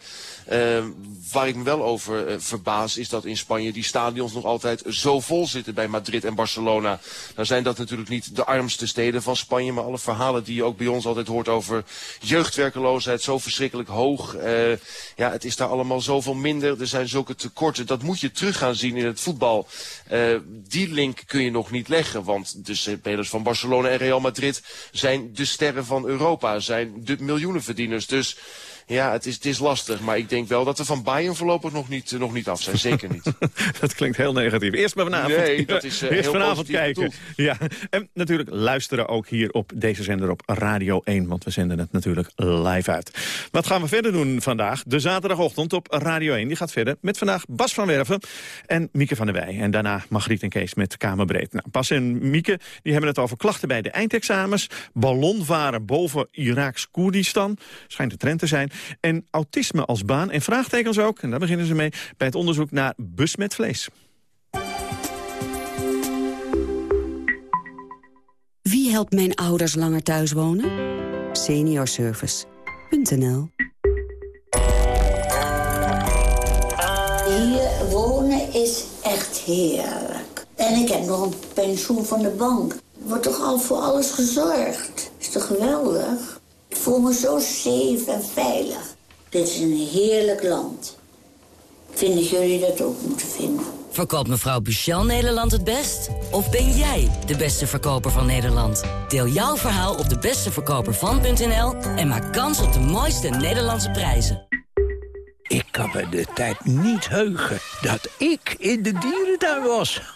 Uh, waar ik me wel over uh, verbaas is dat in Spanje die stadions nog altijd zo vol zitten bij Madrid en Barcelona. Nou zijn dat natuurlijk niet de armste steden van Spanje. Maar alle verhalen die je ook bij ons altijd hoort over jeugdwerkeloosheid. Zo verschrikkelijk hoog. Uh, ja, het is daar allemaal zoveel minder. Er zijn zulke tekorten. Dat moet je terug gaan zien in het voetbal. Uh, die link kun je nog niet leggen. Want de spelers van Barcelona en Real Madrid zijn de sterren van Europa. Zijn de miljoenenverdieners. Dus ja, het is, het is lastig. Maar ik denk wel dat we van Bayern voorlopig nog niet, nog niet af zijn. Zeker niet. (laughs) dat klinkt heel negatief. Eerst maar vanavond. Nee, dat (laughs) is uh, Eerst vanavond kijken. Ja. En natuurlijk luisteren ook hier op deze zender op Radio 1. Want we zenden het natuurlijk live uit. Wat gaan we verder doen vandaag? De zaterdagochtend op Radio 1. Die gaat verder met vandaag Bas van Werven en Mieke van der Wij. En daarna Margriet en Kees met Kamerbreed. Nou, Bas en Mieke die hebben het over klachten bij de eindexamens. Ballonvaren boven Iraaks Koerdistan. Schijnt de trend te zijn. En autisme als baan en vraagtekens ook. En daar beginnen ze mee bij het onderzoek naar bus met vlees. Wie helpt mijn ouders langer thuis wonen? Seniorservice.nl Hier wonen is echt heerlijk. En ik heb nog een pensioen van de bank. Er wordt toch al voor alles gezorgd? Is toch geweldig? Ik voel me zo safe en veilig. Dit is een heerlijk land. Vinden jullie dat ook moeten vinden? Verkoopt mevrouw Buchel Nederland het best? Of ben jij de beste verkoper van Nederland? Deel jouw verhaal op de besteverkopervan.nl en maak kans op de mooiste Nederlandse prijzen. Ik kan me de tijd niet heugen dat ik in de dierentuin was.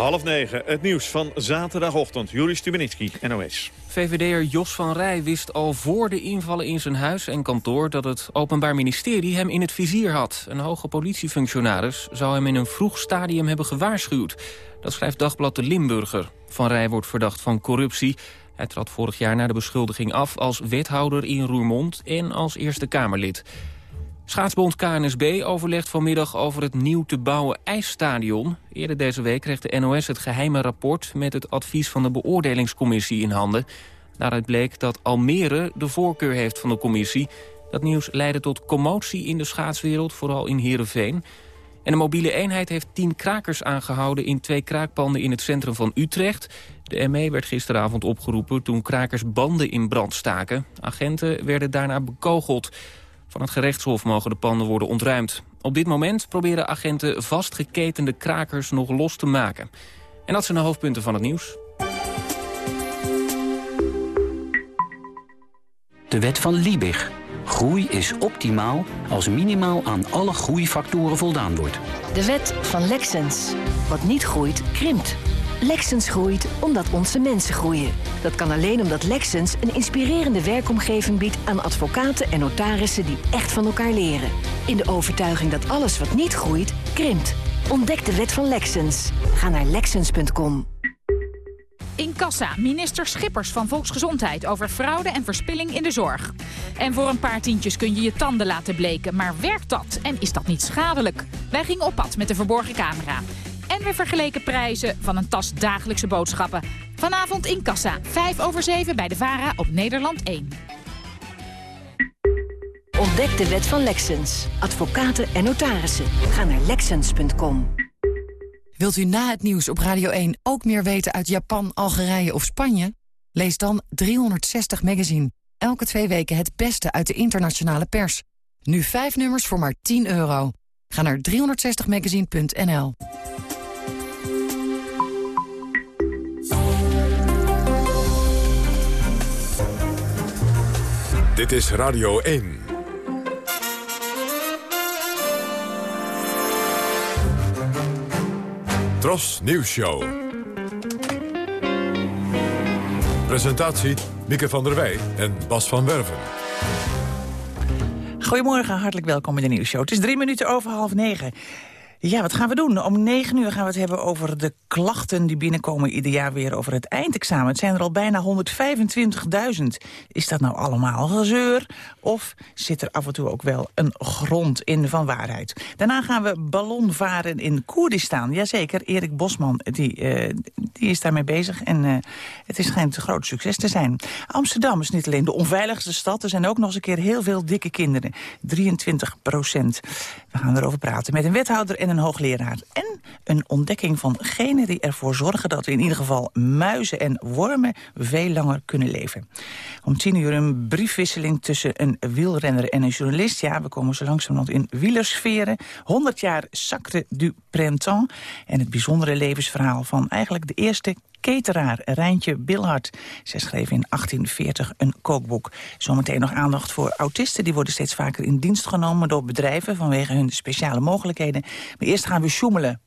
Half negen, het nieuws van zaterdagochtend. Juri Stubenitski, NOS. VVD'er Jos van Rij wist al voor de invallen in zijn huis en kantoor... dat het Openbaar Ministerie hem in het vizier had. Een hoge politiefunctionaris zou hem in een vroeg stadium hebben gewaarschuwd. Dat schrijft Dagblad de Limburger. Van Rij wordt verdacht van corruptie. Hij trad vorig jaar na de beschuldiging af als wethouder in Roermond... en als Eerste Kamerlid. Schaatsbond KNSB overlegt vanmiddag over het nieuw te bouwen ijsstadion. Eerder deze week kreeg de NOS het geheime rapport... met het advies van de beoordelingscommissie in handen. Daaruit bleek dat Almere de voorkeur heeft van de commissie. Dat nieuws leidde tot commotie in de schaatswereld, vooral in Heerenveen. En de mobiele eenheid heeft tien krakers aangehouden... in twee kraakpanden in het centrum van Utrecht. De ME werd gisteravond opgeroepen toen krakers banden in brand staken. Agenten werden daarna bekogeld... Van het gerechtshof mogen de panden worden ontruimd. Op dit moment proberen agenten vastgeketende krakers nog los te maken. En dat zijn de hoofdpunten van het nieuws. De wet van Liebig. Groei is optimaal als minimaal aan alle groeifactoren voldaan wordt. De wet van Lexens. Wat niet groeit, krimpt. Lexens groeit omdat onze mensen groeien. Dat kan alleen omdat Lexens een inspirerende werkomgeving biedt aan advocaten en notarissen die echt van elkaar leren. In de overtuiging dat alles wat niet groeit, krimpt. Ontdek de wet van Lexens. Ga naar lexens.com. In kassa, minister Schippers van Volksgezondheid over fraude en verspilling in de zorg. En voor een paar tientjes kun je je tanden laten bleken. Maar werkt dat? En is dat niet schadelijk? Wij gingen op pad met de verborgen camera. En we vergeleken prijzen van een tas dagelijkse boodschappen. Vanavond in Kassa, 5 over 7 bij de VARA op Nederland 1. Ontdek de wet van Lexens. Advocaten en notarissen. Ga naar lexens.com. Wilt u na het nieuws op Radio 1 ook meer weten uit Japan, Algerije of Spanje? Lees dan 360 Magazine. Elke twee weken het beste uit de internationale pers. Nu vijf nummers voor maar 10 euro. Ga naar 360magazine.nl. Dit is Radio 1. Tros Nieuws Show. Presentatie Mieke van der Wij en Bas van Werven. Goedemorgen, hartelijk welkom in de nieuwsshow. Het is drie minuten over half negen. Ja, wat gaan we doen? Om negen uur gaan we het hebben over de klachten die binnenkomen ieder jaar weer over het eindexamen. Het zijn er al bijna 125.000. Is dat nou allemaal gezeur? Of zit er af en toe ook wel een grond in van waarheid? Daarna gaan we ballonvaren in Koerdistan. Jazeker, Erik Bosman die, uh, die is daarmee bezig. En uh, het is schijnt een groot succes te zijn. Amsterdam is niet alleen de onveiligste stad. Er zijn ook nog eens een keer heel veel dikke kinderen. 23 procent. We gaan erover praten met een wethouder en een hoogleraar. En een ontdekking van genen die ervoor zorgen dat in ieder geval muizen en wormen veel langer kunnen leven. Om tien uur een briefwisseling tussen een wielrenner en een journalist. Ja, we komen zo langzamerhand in wielersferen. 100 jaar Sacre du Printemps. En het bijzondere levensverhaal van eigenlijk de eerste cateraar Rijntje Bilhart. Zij schreef in 1840 een kookboek. Zometeen nog aandacht voor autisten. Die worden steeds vaker in dienst genomen door bedrijven... vanwege hun speciale mogelijkheden. Maar eerst gaan we sjoemelen.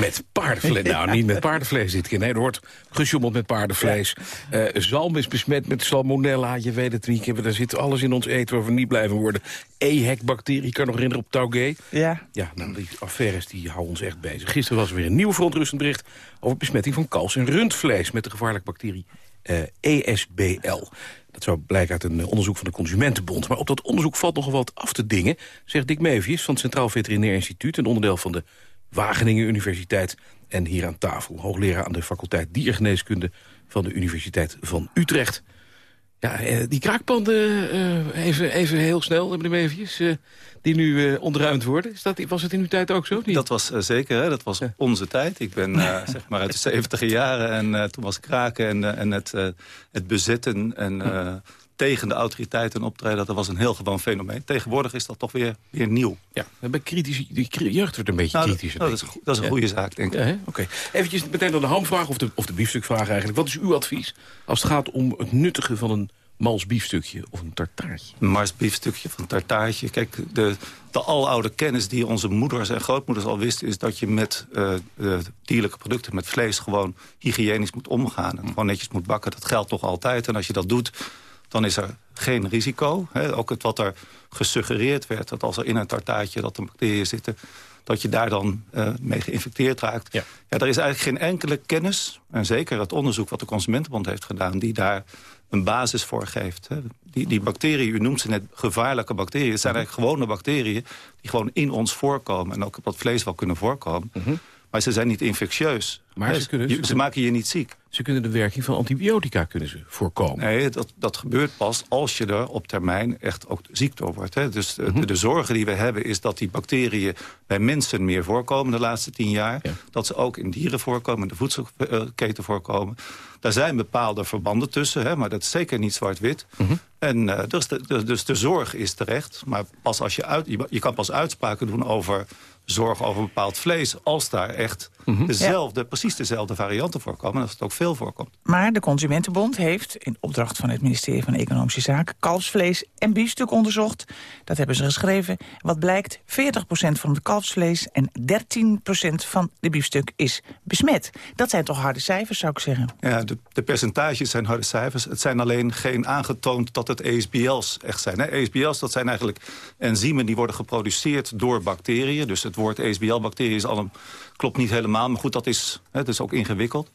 Met paardenvlees. Nou, (laughs) niet met paardenvlees dit keer. Nee, er wordt gesjoemeld met paardenvlees. Uh, zalm is besmet met salmonella. Je weet het niet. Daar zit alles in ons eten waar we niet blijven worden. EHEC-bacterie, kan nog herinneren op Taugé. Ja. Ja, nou, die affaires die houden ons echt bezig. Gisteren was er weer een nieuw verontrustend bericht... over besmetting van kals- en rundvlees met de gevaarlijke bacterie uh, ESBL. Dat zou blijken uit een onderzoek van de Consumentenbond. Maar op dat onderzoek valt nogal wat af te dingen... zegt Dick Mevius van het Centraal Veterinair Instituut... een onderdeel van de Wageningen Universiteit. En hier aan tafel hoogleraar aan de faculteit Diergeneeskunde... van de Universiteit van Utrecht. Ja, eh, die kraakpanden, eh, even, even heel snel, meneer Mevius, uh, die nu ontruimd worden. Is dat, was het in uw tijd ook zo? Niet? Dat was zeker, hè? dat was onze tijd. Ik ben (laughs) zeg maar uit de 70 jaren en toen was kraken en, en het, het bezetten en tegen de autoriteiten optreden, dat was een heel gewoon fenomeen. Tegenwoordig is dat toch weer, weer nieuw. Ja, bij kritisch, die jeugd wordt een beetje nou, kritisch. Dat, dat, is, dat is een goede zaak, denk ik. Ja, Oké. Eventjes meteen dan de hamvraag of de, of de biefstukvraag eigenlijk. Wat is uw advies als het gaat om het nuttigen van een mals biefstukje of een tartaartje? Een mars biefstukje of een tartaartje. Kijk, de, de aloude kennis die onze moeders en grootmoeders al wisten... is dat je met uh, dierlijke producten, met vlees... gewoon hygiënisch moet omgaan. En gewoon netjes moet bakken. Dat geldt toch altijd. En als je dat doet dan is er geen risico. ook het wat er gesuggereerd werd, dat als er in een tartaatje dat er bacteriën zitten... dat je daar dan uh, mee geïnfecteerd raakt. Ja. ja, er is eigenlijk geen enkele kennis, en zeker het onderzoek wat de Consumentenbond heeft gedaan... die daar een basis voor geeft. Die, die bacteriën, u noemt ze net gevaarlijke bacteriën... het zijn mhm. eigenlijk gewone bacteriën die gewoon in ons voorkomen... en ook op dat vlees wel kunnen voorkomen... Mhm. Maar ze zijn niet infectieus. Maar ze, kunnen, ze, maken je niet ziek. Ze kunnen de werking van antibiotica kunnen ze voorkomen. Nee, dat, dat gebeurt pas als je er op termijn echt ook ziek door wordt. Hè. Dus de, mhm. de, zorgen die we hebben is dat die bacteriën bij mensen meer voorkomen de laatste tien jaar. Dat ze ook in dieren voorkomen, in de voedselketen voorkomen. Daar zijn bepaalde verbanden tussen, hè, maar dat is zeker niet zwart-wit. Mhm. En uh, dus, de, dus de zorg is terecht. Maar pas als je, uit, je kan pas uitspraken doen over zorg over bepaald vlees... als daar echt mhm. dezelfde, precies dezelfde varianten voorkomen... en als het ook veel voorkomt. Maar de Consumentenbond heeft in opdracht van het ministerie van Economische Zaken... kalfsvlees en biefstuk onderzocht. Dat hebben ze geschreven. Wat blijkt, 40% van het kalfsvlees en 13% van de biefstuk is besmet. Dat zijn toch harde cijfers, zou ik zeggen? Ja, de, de percentages zijn harde cijfers. Het zijn alleen geen aangetoond dat het ESBL's echt zijn. Hè? ESBL's, dat zijn eigenlijk enzymen die worden geproduceerd door bacteriën. Dus het het woord ESBL-bacterie is al een, klopt niet helemaal. Maar goed, dat is, het is ook ingewikkeld.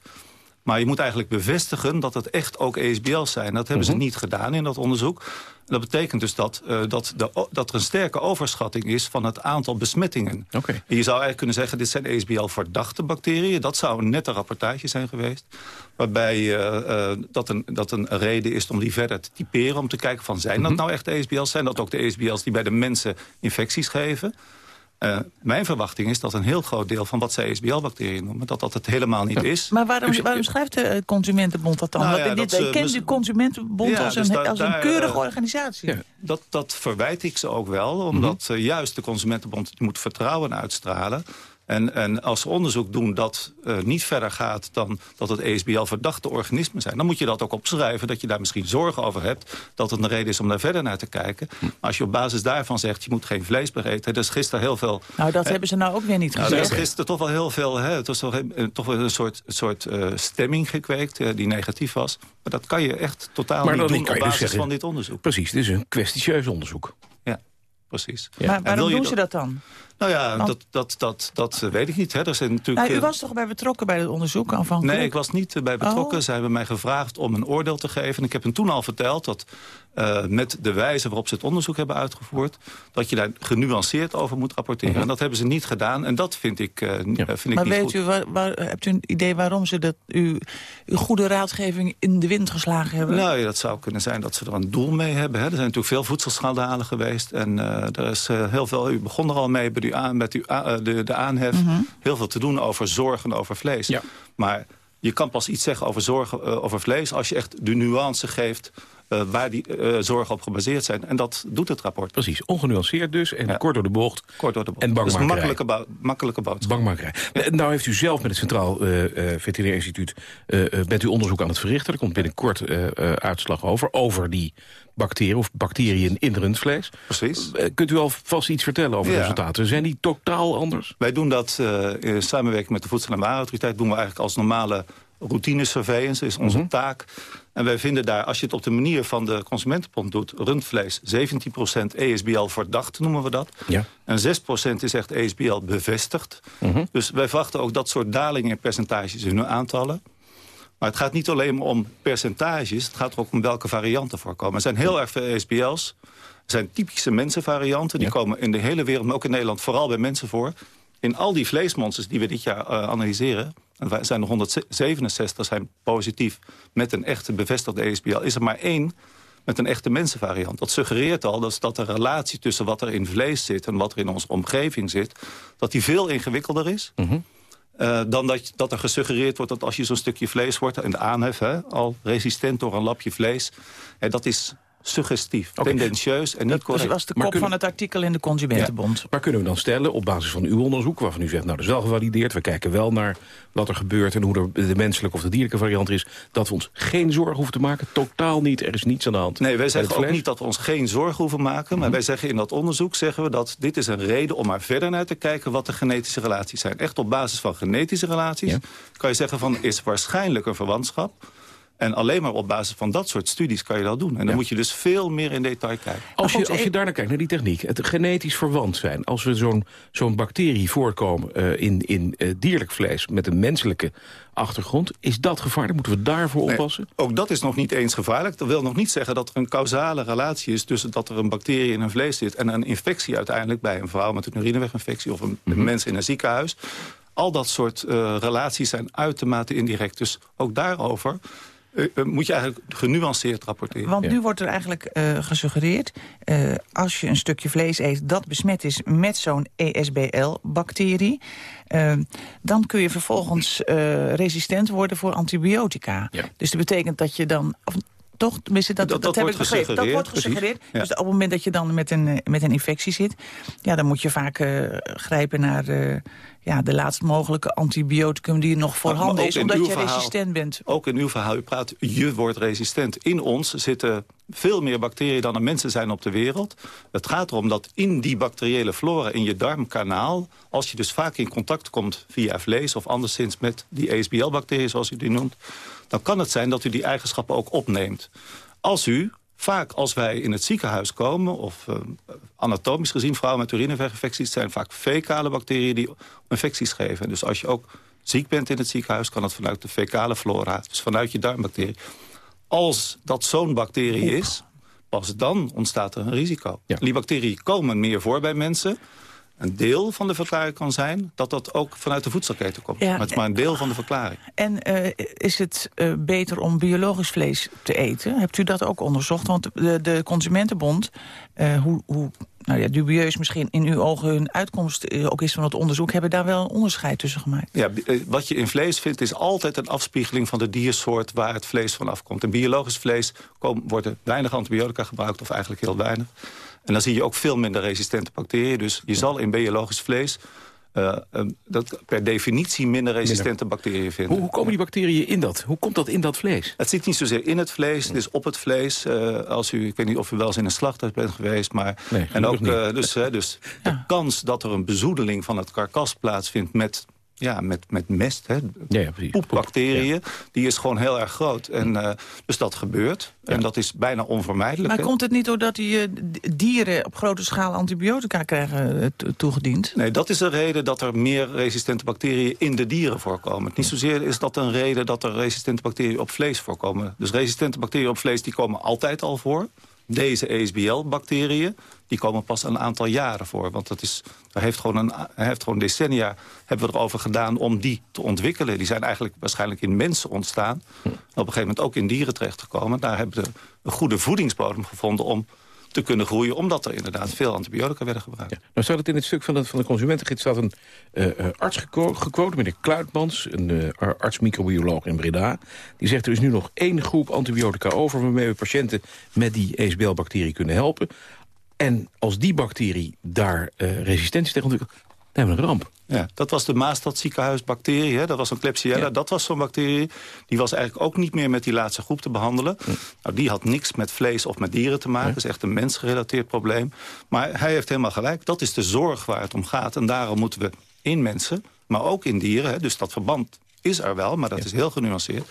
Maar je moet eigenlijk bevestigen dat het echt ook ESBL's zijn. Dat hebben ze mhm. niet gedaan in dat onderzoek. Dat betekent dus dat, uh, dat, de, dat er een sterke overschatting is van het aantal besmettingen. Okay. En je zou eigenlijk kunnen zeggen, dit zijn ESBL-verdachte bacteriën. Dat zou een nette rapportage zijn geweest. Waarbij uh, uh, dat, een, dat een reden is om die verder te typeren. Om te kijken van, zijn dat mhm. nou echt ESBL's? Zijn dat ook de ESBL's die bij de mensen infecties geven? Uh, mijn verwachting is dat een heel groot deel van wat zij ESBL-bacteriën noemen... dat dat het helemaal niet is. Maar waarom, waarom schrijft de Consumentenbond dat dan? Nou ja, dit, ik ken de Consumentenbond als, een, dus als een keurige organisatie. Ja, dat, dat verwijt ik ze ook wel, omdat mm juist de Consumentenbond moet vertrouwen uitstralen... En, en als ze onderzoek doen dat uh, niet verder gaat dan dat het ESBL verdachte organismen zijn... dan moet je dat ook opschrijven, dat je daar misschien zorgen over hebt... dat het een reden is om daar verder naar te kijken. Maar als je op basis daarvan zegt, je moet geen vlees bereten... er is gisteren heel veel... Nou, dat hebben ze nou ook weer niet gezegd. Nou, er is gisteren toch wel heel veel... Hè, het was toch, toch wel een soort, soort uh, stemming gekweekt uh, die negatief was. Maar dat kan je echt totaal maar niet doen op dus basis zeggen, van dit onderzoek. Precies, dit is een kwestitieus onderzoek. Ja, precies. Ja. Maar waarom doen ze dat dan? Nou ja, dat, dat, dat, dat weet ik niet. Hè. Er zijn natuurlijk, nou, u was toch bij betrokken bij het onderzoek aanvankelijk? Nee, ik was niet bij betrokken. Oh. Ze hebben mij gevraagd om een oordeel te geven. En ik heb hen toen al verteld dat uh, met de wijze waarop ze het onderzoek hebben uitgevoerd... dat je daar genuanceerd over moet rapporteren. Mhm. En dat hebben ze niet gedaan. En dat vind ik, uh, ja. vind maar ik weet u, waar, waar, hebt u een idee waarom ze dat, u, uw goede raadgeving in de wind geslagen hebben? Nou ja, dat zou kunnen zijn dat ze er een doel mee hebben. Hè. Er zijn natuurlijk veel voedselschandalen geweest. En uh, er is heel veel, u begon er al mee bij aan, met uw, de, de aanhef... Mhm. heel veel te doen over zorgen over vlees. Ja. Maar je kan pas iets zeggen over zorgen over vlees... als je echt de nuance geeft uh, waar die uh, zorgen op gebaseerd zijn. En dat doet het rapport. Precies, ongenuanceerd dus en ja. kort door de bocht. Kort door de bocht. En. Dus makkelijke, makkelijke boodschap. Bangmakerij. Ja. Nou heeft u zelf met het Centraal uh, Veterinair Instituut... bent u onderzoek aan het verrichten. Er komt binnenkort uitslag over, over die bacteriën of bacteriën in rundvlees. Precies. kunt u al vast iets vertellen over de resultaten? Zijn die totaal anders? Wij doen dat in samenwerking met de Voedsel- en Warenautoriteit... doen we eigenlijk als normale routine surveillance, is onze mhm. taak. En wij vinden daar, als je het op de manier van de Consumentenbond doet... rundvlees, 17% ESBL verdacht noemen we dat. Ja. En 6% is echt ESBL bevestigd. Mhm. Dus wij verwachten ook dat soort dalingen in percentages in hun aantallen. Maar het gaat niet alleen om percentages, het gaat ook om welke varianten voorkomen. Er zijn heel erg veel ESBL's. Er zijn typische mensenvarianten, die komen in de hele wereld, maar ook in Nederland, vooral bij mensen voor in al die vleesmonsters die we dit jaar uh, analyseren... en er zijn er 167 zijn positief met een echte bevestigde ESBL... is er maar één met een echte mensenvariant. Dat suggereert al dat, dat de relatie tussen wat er in vlees zit... en wat er in onze omgeving zit, dat die veel ingewikkelder is... Uh, dan dat, dat er gesuggereerd wordt dat als je zo'n stukje vlees wordt... en de aanhef hè, al resistent door een lapje vlees... Hè, dat is suggestief, okay. tendentieus en niet dat correct. Dat was de kop van het artikel in de Consumentenbond. Ja. Maar kunnen we dan stellen, op basis van uw onderzoek... waarvan u zegt, nou dat is wel gevalideerd... we kijken wel naar wat er gebeurt en hoe er de menselijke of de dierlijke variant is... dat we ons geen zorgen hoeven te maken? Totaal niet, er is niets aan de hand. Nee, wij zeggen ook niet dat we ons geen zorgen hoeven maken... maar mm -hmm. wij zeggen in dat onderzoek zeggen we dat dit is een reden... om maar verder naar te kijken wat de genetische relaties zijn. Echt op basis van genetische relaties ja. kan je zeggen van... is waarschijnlijk een verwantschap... En alleen maar op basis van dat soort studies kan je dat doen. En dan ja. moet je dus veel meer in detail kijken. Als je, als je daar naar kijkt, naar die techniek, het genetisch verwant zijn... als we zo'n zo'n bacterie voorkomen uh, in, in uh, dierlijk vlees met een menselijke achtergrond... is dat gevaarlijk? Moeten we daarvoor oppassen? Nee, ook dat is nog niet eens gevaarlijk. Dat wil nog niet zeggen dat er een causale relatie is... tussen dat er een bacterie in een vlees zit... en een infectie uiteindelijk bij een vrouw met een urineweginfectie... of een, mm -hmm. een mens in een ziekenhuis. Al dat soort uh, relaties zijn uitermate indirect. Dus ook daarover moet je eigenlijk genuanceerd rapporteren. Want nu wordt er eigenlijk uh, gesuggereerd... Uh, als je een stukje vlees eet dat besmet is met zo'n ESBL-bacterie... dan kun je vervolgens resistent worden voor antibiotica. Ja. Dus dat betekent dat je dan... Of, toch? Tenminste, dat, dat, dat, dat heb ik begrepen. Dat wordt gesuggereerd. Ja. Dus op het moment dat je dan met een, met een infectie zit... Ja, dan moet je vaak uh, grijpen naar uh, ja, de laatst mogelijke antibioticum... die nog voorhanden is, omdat je verhaal, resistent bent. Ook in uw verhaal, u praat, je wordt resistent. In ons zitten veel meer bacteriën dan er mensen zijn op de wereld. Het gaat erom dat in die bacteriële flora, in je darmkanaal... als je dus vaak in contact komt via vlees of anderszins met die ESBL-bacteriën, zoals u die noemt dan kan het zijn dat u die eigenschappen ook opneemt. Als u, vaak als wij in het ziekenhuis komen... of uh, anatomisch gezien vrouwen met urineweginfecties... zijn vaak fecale bacteriën die infecties geven. Dus als je ook ziek bent in het ziekenhuis... kan dat vanuit de fecale flora, dus vanuit je darmbacterie. Als dat zo'n bacterie is, pas dan ontstaat er een risico. Ja. Die bacteriën komen meer voor bij mensen een deel van de verklaring kan zijn... dat dat ook vanuit de voedselketen komt. Ja, maar het is maar een deel van de verklaring. En uh, is het uh, beter om biologisch vlees te eten? Hebt u dat ook onderzocht? Want de, de Consumentenbond, uh, hoe, hoe nou ja, dubieus misschien in uw ogen hun uitkomst ook is van het onderzoek... hebben daar wel een onderscheid tussen gemaakt? Ja, wat je in vlees vindt is altijd een afspiegeling van de diersoort... waar het vlees van afkomt. In biologisch vlees komen, worden weinig antibiotica gebruikt, of eigenlijk heel weinig... En dan zie je ook veel minder resistente bacteriën. Dus je zal in biologisch vlees uh, uh, dat per definitie minder resistente bacteriën vinden. Hoe, hoe, komen die bacteriën in dat? Hoe komt dat in dat vlees? Het zit niet zozeer in het vlees, het is op het vlees. Uh, als u, ik weet niet of u wel eens in een slachthuis bent geweest. Maar, nee, en ook, dus, dus ja. de kans dat er een bezoedeling van het karkas plaatsvindt... met ja, met, met mest, hè, ja, ja, poepbacteriën, ja. die is gewoon heel erg groot. En, uh, dus dat gebeurt. En dat is bijna onvermijdelijk. Maar hè? komt het niet doordat die uh, dieren op grote schaal antibiotica krijgen uh, toegediend? Nee, dat is de reden dat er meer resistente bacteriën in de dieren voorkomen. Niet zozeer is dat een reden dat er resistente bacteriën op vlees voorkomen. Dus resistente bacteriën op vlees die komen altijd al voor. Deze ESBL-bacteriën, die komen pas een aantal jaren voor. Want dat is, heeft gewoon, een, heeft gewoon decennia hebben we erover gedaan om die te ontwikkelen. Die zijn eigenlijk waarschijnlijk in mensen ontstaan. En op een gegeven moment ook in dieren terechtgekomen. Daar hebben we een goede voedingsbodem gevonden om te kunnen groeien... omdat er inderdaad veel antibiotica werden gebruikt. Nou staat het in het stuk van de, van de consumentengids... staat een uh, uh, arts gequote, meneer Kluitmans... een uh, arts-microbioloog in Breda. Die zegt er is nu nog één groep antibiotica over... waarmee we patiënten met die ESBL-bacterie kunnen helpen. En als die bacterie daar resistentie tegen ontwikkelt... dan hebben we een ramp. Ja, dat was de Maastad ziekenhuisbacterie. Hè? Dat was een Klebsiella. Ja. Dat was zo'n bacterie. Die was eigenlijk ook niet meer met die laatste groep te behandelen. Ja. Nou, die had niks met vlees of met dieren te maken. Ja. Dat is echt een mensgerelateerd probleem. Maar hij heeft helemaal gelijk. Dat is de zorg waar het om gaat. En daarom moeten we in mensen, maar ook in dieren... Hè, dus dat verband is er wel, maar dat is heel genuanceerd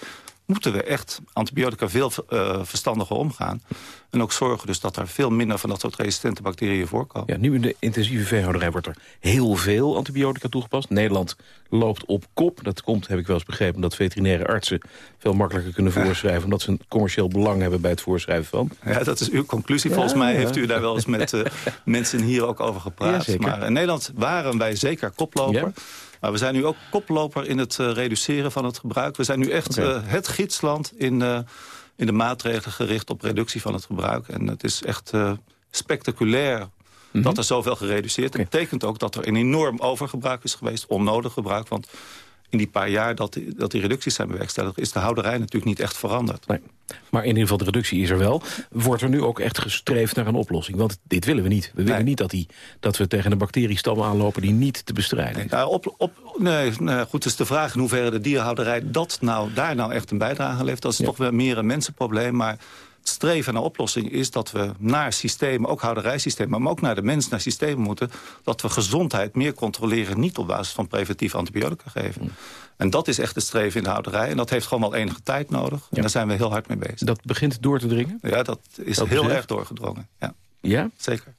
moeten we echt antibiotica veel uh, verstandiger omgaan. En ook zorgen dus dat er veel minder van dat soort resistente bacteriën voorkomen. Ja, nu in de intensieve veehouderij wordt er heel veel antibiotica toegepast. Nederland loopt op kop. Dat komt, heb ik wel eens begrepen, omdat veterinaire artsen veel makkelijker kunnen voorschrijven... omdat ze een commercieel belang hebben bij het voorschrijven van. Ja, dat is uw conclusie. Volgens mij heeft u daar wel eens met uh, (laughs) mensen hier ook over gepraat. maar in Nederland waren wij zeker koploper. Maar we zijn nu ook koploper in het uh, reduceren van het gebruik. We zijn nu echt okay. uh, het gidsland in, uh, in de maatregelen gericht op reductie van het gebruik. En het is echt spectaculair -hmm. dat er zoveel gereduceerd. Dat betekent ook dat er een enorm overgebruik is geweest. Onnodig gebruik, want in die paar jaar dat die, dat die reducties zijn bewerkstelligd... is de houderij natuurlijk niet echt veranderd. Nee. Maar in ieder geval, de reductie is er wel. Wordt er nu ook echt gestreefd naar een oplossing? Want dit willen we niet. We willen nee. niet dat, die, dat we tegen een bacteriestam aanlopen... die niet te bestrijden is. Nee, op, op, nee, nee, goed, het is de vraag in hoeverre de dierhouderij... Dat nou, daar nou echt een bijdrage levert. Dat is ja. toch weer meer een mensenprobleem, maar... Het streven naar oplossing is dat we naar systemen, ook houderijsystemen... maar ook naar de mens, naar systemen moeten... dat we gezondheid meer controleren, niet op basis van preventief antibiotica geven. Mm. En dat is echt het streven in de houderij. En dat heeft gewoon wel enige tijd nodig. Ja. En daar zijn we heel hard mee bezig. Dat begint door te dringen? Ja, dat is dat heel erg doorgedrongen. Ja? ja? Zeker.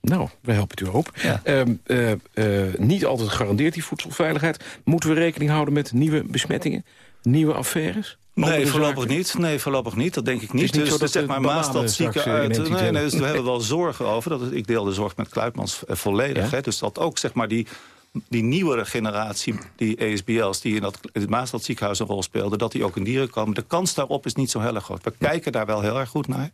Nou, wij helpen u op. Ja. Uh, uh, uh, niet altijd gegarandeerd die voedselveiligheid. Moeten we rekening houden met nieuwe besmettingen? Nieuwe affaires? Nee, voorlopig niet. Nee, voorlopig niet. Dat denk ik niet. niet dus dat zeg maar Maastad ziekenhuis. Nee, nee, dus we hebben wel zorgen over. Dat ik deel de zorg met Kluitmans volledig. Ja? Hè, dus dat ook zeg maar die die nieuwere generatie, die ESBL's... die in, dat, in het Maastad ziekenhuis een rol speelden... dat die ook in dieren komen. De kans daarop is niet zo heel erg groot. We kijken daar wel heel erg goed naar.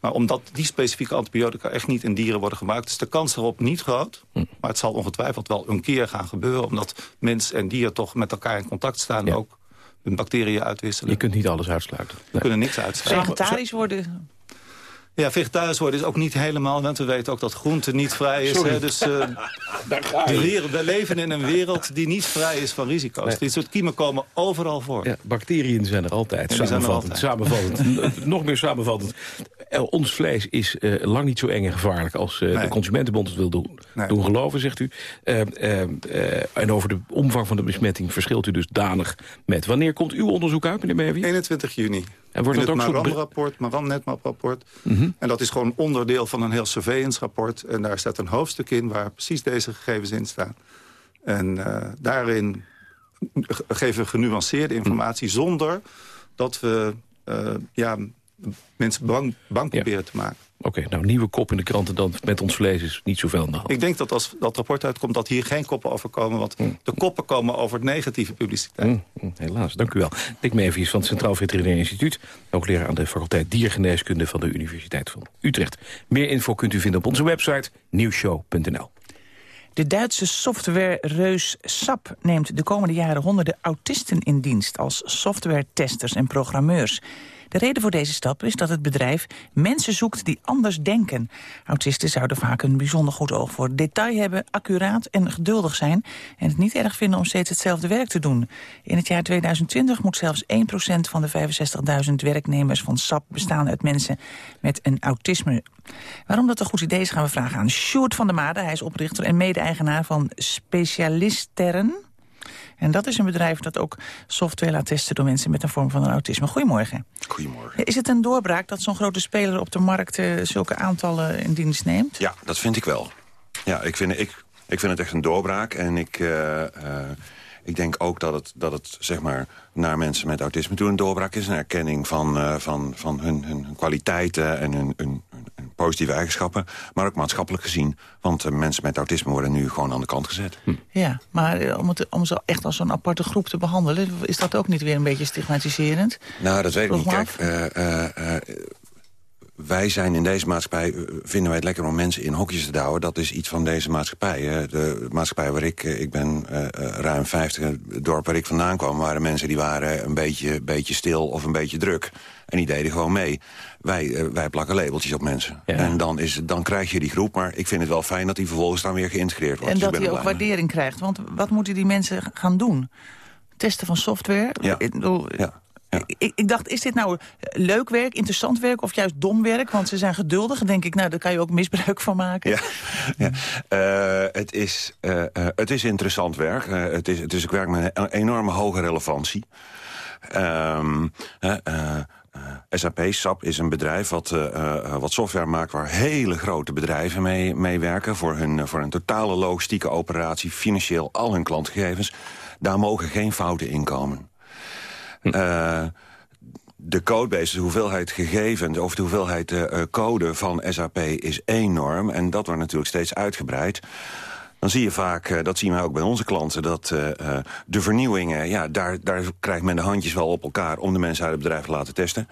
Maar omdat die specifieke antibiotica echt niet in dieren worden gemaakt... is de kans erop niet groot. Maar het zal ongetwijfeld wel een keer gaan gebeuren... omdat mens en dier toch met elkaar in contact staan... Ja. ook bacteriën uitwisselen. Je kunt niet alles uitsluiten. We kunnen niks uitsluiten. Vegetarisch worden ja, vegetarisch worden is ook niet helemaal, want we weten ook dat groente niet vrij is. Hè, dus (laughs) uh, wereld, we leven in een wereld die niet vrij is van risico's. Nee. Dit soort kiemen komen overal voor. Ja, bacteriën zijn er altijd. Ja, samenvattend. Er altijd. samenvattend. (laughs) Nog meer samenvattend. Ons vlees is uh, lang niet zo eng en gevaarlijk als uh, nee. de Consumentenbond het wil doen, nee. doen geloven, zegt u. en over de omvang van de besmetting verschilt u dus danig met. Wanneer komt uw onderzoek uit, meneer Merwie? 21 juni. En wordt in dat het Maran-rapport, Maran-Netmap-rapport. Mm -hmm. En dat is gewoon onderdeel van een heel surveillance-rapport. En daar staat een hoofdstuk in waar precies deze gegevens in staan. En uh, daarin geven we genuanceerde informatie... Mm. zonder dat we uh, ja, mensen bang, bang proberen ja. te maken. Oké, okay, nou, nieuwe kop in de kranten dan met ons vlees is niet zoveel aan de hand. Ik denk dat als dat rapport uitkomt dat hier geen koppen over komen... want mm. de koppen komen over het negatieve publiciteit. Mm, mm, helaas, dank u wel. Dick Mevies van het Centraal Veterinair Instituut... hoogleraar aan de faculteit Diergeneeskunde van de Universiteit van Utrecht. Meer info kunt u vinden op onze website nieuwshow.nl. De Duitse software-reus SAP neemt de komende jaren honderden autisten in dienst... als software-testers en programmeurs. De reden voor deze stap is dat het bedrijf mensen zoekt die anders denken. Autisten zouden vaak een bijzonder goed oog voor detail hebben, accuraat en geduldig zijn... en het niet erg vinden om steeds hetzelfde werk te doen. In het jaar 2020 moet zelfs 1% van de 65.000 werknemers van SAP bestaan uit mensen met een autisme. Waarom dat een goed idee is gaan we vragen aan Sjoerd van der Made. Hij is oprichter en mede-eigenaar van Specialisteren... En dat is een bedrijf dat ook software laat testen... door mensen met een vorm van een autisme. Goedemorgen. Goedemorgen. Is het een doorbraak dat zo'n grote speler op de markt... Uh, zulke aantallen in dienst neemt? Ja, dat vind ik wel. Ja, ik vind, ik, ik vind het echt een doorbraak. En ik... Uh, uh, ik denk ook dat het, dat het zeg maar, naar mensen met autisme toe een doorbraak is. Een erkenning van, uh, van, van hun, hun kwaliteiten en hun, hun, hun, positieve eigenschappen. Maar ook maatschappelijk gezien. Want uh, mensen met autisme worden nu gewoon aan de kant gezet. Hm. Ja, maar uh, om, het, om ze echt als zo'n aparte groep te behandelen... is dat ook niet weer een beetje stigmatiserend? Nou, dat weet ik niet. Kijk, wij zijn in deze maatschappij, uh, vinden wij het lekker om mensen in hokjes te houden. Dat is iets van deze maatschappij. Uh, de maatschappij waar ik, uh, ik ben ruim 50, het dorp waar ik vandaan kwam... waren mensen die waren een beetje, beetje stil of een beetje druk. En die deden gewoon mee. Wij, wij plakken labeltjes op mensen. Ja. En dan, is, dan krijg je die groep. Maar ik vind het wel fijn dat die vervolgens dan weer geïntegreerd wordt. En dat hij ook waardering krijgt. Want wat moeten die mensen gaan doen? Testen van software? Ja. Ik bedoel, ja. Ja. Ik, ik, dacht, is dit nou leuk werk, interessant werk of juist dom werk? Want ze zijn geduldig. Dan denk ik, nou, daar kan je ook misbruik van maken. Ja, (laughs) ja. Uh, het, is, uh, uh, het is interessant werk. het, is, het is ook werk met een enorme hoge relevantie. Ehm, eh, eh, SAP, SAP, is een bedrijf wat, uh, wat software maakt... waar hele grote bedrijven mee, mee werken... Voor hun, voor een totale logistieke operatie, financieel, al hun klantgegevens. Daar mogen geen fouten in komen. Hm. de codebase, de hoeveelheid gegevens... of de hoeveelheid uh, code van SAP is enorm. En dat wordt natuurlijk steeds uitgebreid dan zie je vaak, uh, dat zien wij ook bij onze klanten... dat uh, de vernieuwingen, ja, daar, daar krijgt men de handjes wel op elkaar... om de mensen uit het bedrijf te laten testen.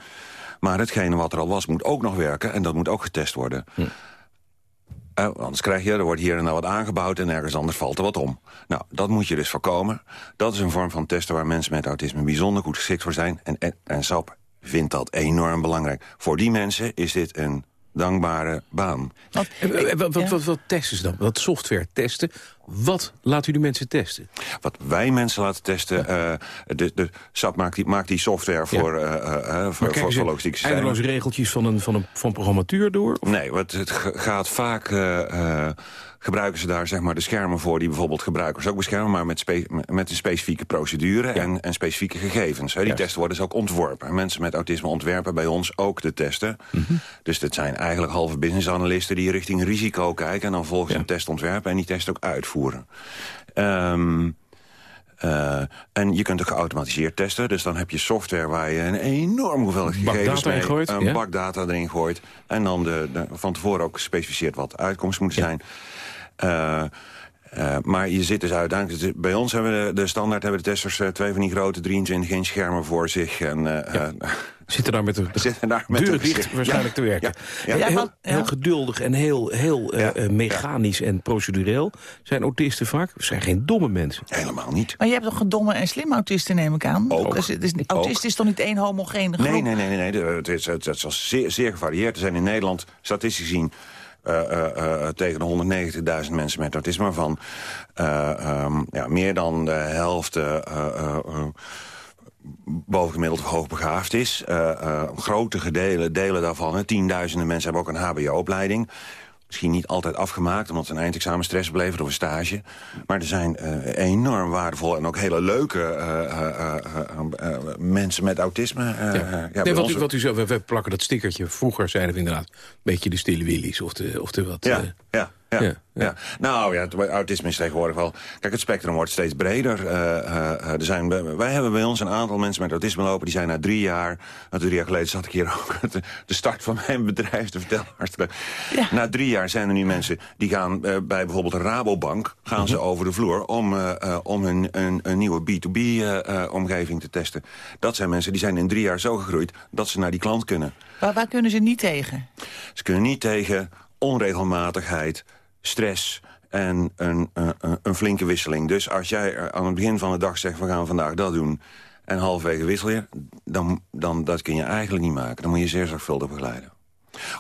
Maar hetgene wat er al was, moet ook nog werken... en dat moet ook getest worden. Hm. Uh, anders krijg je, er wordt hier en daar wat aangebouwd... en ergens anders valt er wat om. Nou, dat moet je dus voorkomen. Dat is een vorm van testen waar mensen met autisme bijzonder goed geschikt voor zijn. En, en, en SAP vindt dat enorm belangrijk. Voor die mensen is dit een dankbare baan. Wat, wat, wat, wat, wat testen ze dan? Wat software testen? Wat laat u de mensen testen? Wat wij mensen laten testen... Uh, de, de SAP maakt die, maakt die software voor, ja. uh, uh, voor, voor, voor logistieke systemen. Eindeloze regeltjes van een, van een van programmatuur door? Of? Nee, wat, het gaat vaak gebruiken ze daar zeg maar, de schermen voor... die bijvoorbeeld gebruikers ook beschermen... maar met, met een specifieke procedure en, en specifieke gegevens. Die testen worden dus ook ontworpen. En mensen met autisme ontwerpen bij ons ook de testen. Mm -hmm. Dus dat zijn eigenlijk halve business analisten... die richting risico kijken en dan volgens ja. een test ontwerpen... en die test ook uitvoeren. Um, uh, en je kunt ook geautomatiseerd testen. Dus dan heb je software waar je een enorm hoeveelheid gegevens mee... Gooit, een ja? bak data erin gooit. En dan de, de, van tevoren ook gespecificeerd wat uitkomsten moeten ja. zijn. Uh, uh, maar je zit dus uiteindelijk... Bij ons hebben we de, de standaard hebben de testers twee van die grote 23-inch schermen voor zich. En, ja. Zitten daar met de, zitten daar met waarschijnlijk ja. te werken. Ja. Ja. Heel, heel, geduldig en heel, heel mechanisch en procedureel. Zijn autisten vaak? Zijn geen domme mensen. Helemaal niet. Maar je hebt toch een domme en slimme autisten, neem ik aan? Ook. Dus, dus, autist ook. is toch niet één homogene groep? Nee, nee, nee. nee, nee. Het, is, het is zeer, zeer gevarieerd. Er zijn in Nederland, statistisch gezien... Uh, uh, uh, tegen de 190.000 mensen met autisme... waarvan um, ja, meer dan de helft bovengemiddeld of hoogbegaafd is. grote delen, delen daarvan, tienduizenden mensen hebben ook een hbo-opleiding misschien niet altijd afgemaakt... omdat ze een eindexamen stress oplevert of een stage. Maar er zijn uh, enorm waardevolle en ook hele leuke uh, uh, mensen met autisme. Ja. Ja, nee, wat, u, wat u zo, we plakken dat stickertje. Vroeger zeiden we inderdaad een beetje de stille willies of de, of de wat... Ja, ja. Ja, ja. ja. Nou ja, autisme is tegenwoordig wel... Kijk, het spectrum wordt steeds breder. Uh, uh, er zijn, wij hebben bij ons een aantal mensen met autisme lopen... die zijn na drie jaar... Nou, drie jaar geleden zat ik hier (laughs) ook de, de start van mijn bedrijf te vertellen. Hartstikke. Ja. Na drie jaar zijn er nu mensen die gaan uh, bij bijvoorbeeld een Rabobank... gaan -hmm. ze over de vloer om, om hun, een, een nieuwe B2B-omgeving te testen. Dat zijn mensen die zijn in drie jaar zo gegroeid... dat ze naar die klant kunnen. Maar waar kunnen ze niet tegen? Ze kunnen niet tegen onregelmatigheid stress en een, een, een, flinke wisseling. Dus als jij aan het begin van de dag zegt... we gaan vandaag dat doen en halverwege wissel je... dan, dan dat kun je eigenlijk niet maken. Dan moet je zeer zorgvuldig begeleiden.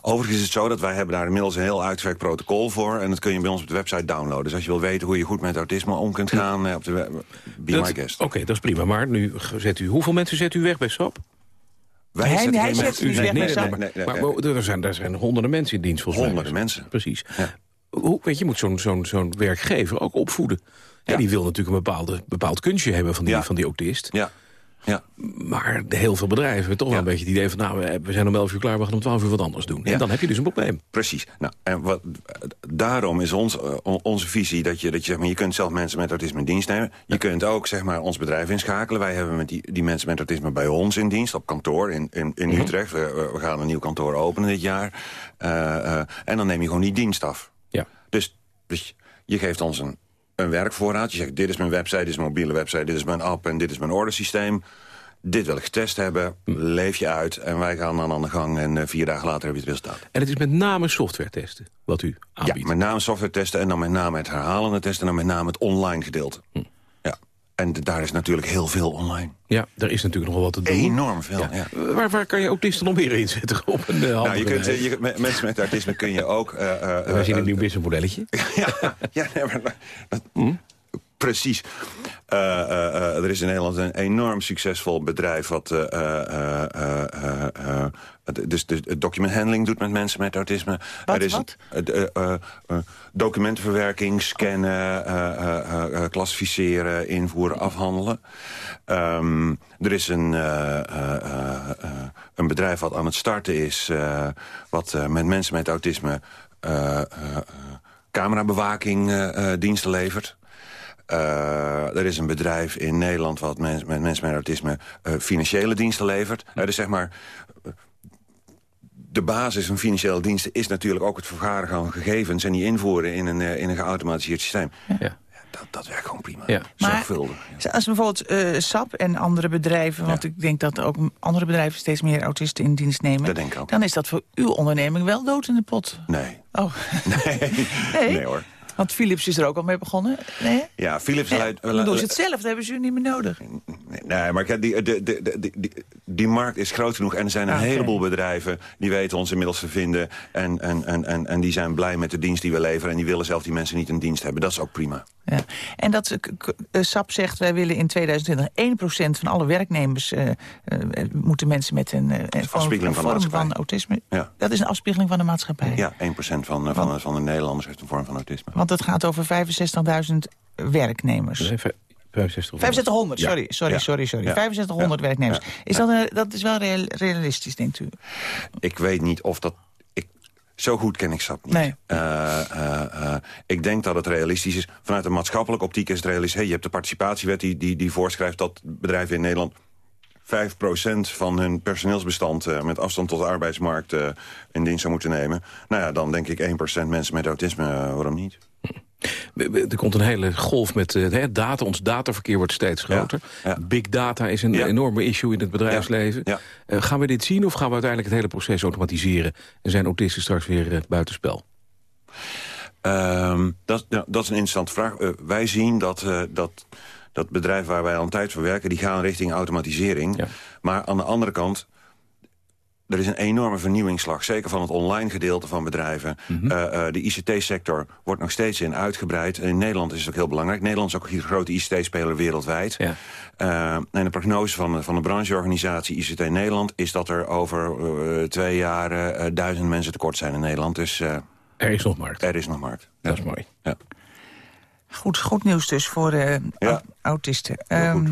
Overigens is het zo dat wij hebben daar inmiddels een heel uitgewerkt protocol voor... en dat kun je bij ons op de website downloaden. Dus als je wil weten hoe je goed met autisme om kunt gaan... Eh, op de web, be dat, my guest. Oké, okay, dat is prima. Maar nu zet u, hoeveel mensen zet u weg bij SAP? Wij hij hij, hij zet u weg bij SAP. Nee, nee, nee, maar, er, zijn, er zijn honderden mensen in dienst volgens honderden mij. Honderden mensen. Precies. Ja hoe, weet je, je moet zo'n zo'n zo'n werkgever ook opvoeden. Ja. die wil natuurlijk een bepaalde, bepaald kunstje hebben van die, van die autist. Ja. Ja. Maar heel veel bedrijven hebben toch wel een beetje het idee van... nou, we zijn om 11 uur klaar, we gaan om 12 uur wat anders doen. En dan heb je dus een probleem. Precies. Nou, en wat, daarom is ons, uh, onze visie dat je, dat je, zeg maar, je kunt zelf mensen met autisme in dienst nemen. Je kunt ook zeg maar, ons bedrijf inschakelen. Wij hebben met die, die mensen met autisme bij ons in dienst, op kantoor in, in, in Utrecht. We, we, gaan een nieuw kantoor openen dit jaar. Uh, uh, en dan neem je gewoon die dienst af. Dus, dus je geeft ons een, een werkvoorraad. Je zegt, dit is mijn website, dit is mijn mobiele website... dit is mijn app en dit is mijn ordersysteem. Dit wil ik getest hebben, leef je uit... en wij gaan dan aan de gang en uh, vier dagen later heb je het resultaat. En het is met name software testen wat u aanbiedt? Ja, met name software testen en dan met name het herhalende testen... en dan met name het online gedeelte. Hm. En daar is natuurlijk heel veel online. Ja, daar is natuurlijk nog wel wat te doen. Enorm veel, ja. ja. Waar, waar kan je autisten nog meer inzetten op een uh, nou, je kunt, je, Mensen met autisme kun je ook... Uh, Wij zien een nieuw businessmodelletje. (laughs) ja, ja nee, maar, dat, hm? Precies. Uh, uh, er is in Nederland een enorm succesvol bedrijf... wat dus de document handling doet met mensen met autisme. Wat, er is wat? documentenverwerking, scannen, klassificeren, invoeren, afhandelen. Um, er is een, een bedrijf wat aan het starten is... wat met mensen met autisme camerabewaking diensten levert. Uh, er is een bedrijf in Nederland wat mens, met mensen met autisme uh, financiële diensten levert. Uh, dus zeg maar, de basis van financiële diensten is natuurlijk ook het vergaren van gegevens... en die invoeren in een, in een geautomatiseerd systeem. Ja. Dat, dat werkt gewoon prima. Ja. Zorgvuldig. Maar, als bijvoorbeeld SAP en andere bedrijven... want ik denk dat ook andere bedrijven steeds meer autisten in dienst nemen... Dat denk ik ook. dan is dat voor uw onderneming wel dood in de pot. Nee. Oh. Nee, (laughs) nee. nee hoor. Want Philips is er ook al mee begonnen, nee? Ja, Philips... Ja, leidt, dan doen ze het zelf, dat hebben ze u niet meer nodig. Nee, maar die, de, de, de, die, die markt is groot genoeg... en er zijn een Ah, heleboel bedrijven die weten ons inmiddels te vinden... En, en, en, en, en die zijn blij met de dienst die we leveren... en die willen zelf die mensen niet in dienst hebben. Dat is ook prima. Ja. En dat eh, eh, SAP zegt, wij willen in 2020 1% van alle werknemers... eh, eh, moeten mensen met een, eh, een vorm, van autisme... Ja. Dat is een afspiegeling van de maatschappij. Ja, 1% van, eh, van, van de Nederlanders heeft een vorm van autisme. Want het gaat over 65.000 werknemers. 65 6500, Ja. sorry, sorry, Ja. sorry, sorry. Ja. 6500 Ja. werknemers. Is dat, een- dat is wel real- realistisch, denkt u? Ik weet niet of dat... Ik, zo goed ken ik SAP niet. Nee. Eh, eh, eh, ik denk dat het realistisch is. Vanuit de maatschappelijke optiek is het realistisch. Hey, je hebt de participatiewet die, die, die voorschrijft dat bedrijven in Nederland... 5% van hun personeelsbestand eh, met afstand tot de arbeidsmarkt eh, in dienst zou moeten nemen. Nou ja, dan denk ik 1% mensen met autisme, eh, waarom niet? Er komt een hele golf met hè, data. Ons dataverkeer wordt steeds groter. Big data is een Ja. enorme issue in het bedrijfsleven. Gaan we dit zien of gaan we uiteindelijk het hele proces automatiseren... en zijn autisten straks weer buitenspel? Ehm, dat, dat is een interessante vraag. Wij zien dat, dat dat bedrijf waar wij al een tijd voor werken... die gaan richting automatisering. Maar aan de andere kant... Er is een enorme vernieuwingsslag, zeker van het online gedeelte van bedrijven. Eh, eh, de ICT-sector wordt nog steeds in uitgebreid. In Nederland is het ook heel belangrijk. Nederland is ook een grote ICT-speler wereldwijd. Eh, en de prognose van, de- van de brancheorganisatie ICT Nederland... is dat er over twee jaar duizend mensen tekort zijn in Nederland. Dus er is nog markt. Er is nog markt. Dat is mooi. Ja. Goed, goed nieuws dus voor eh, au- autisten. Ehm,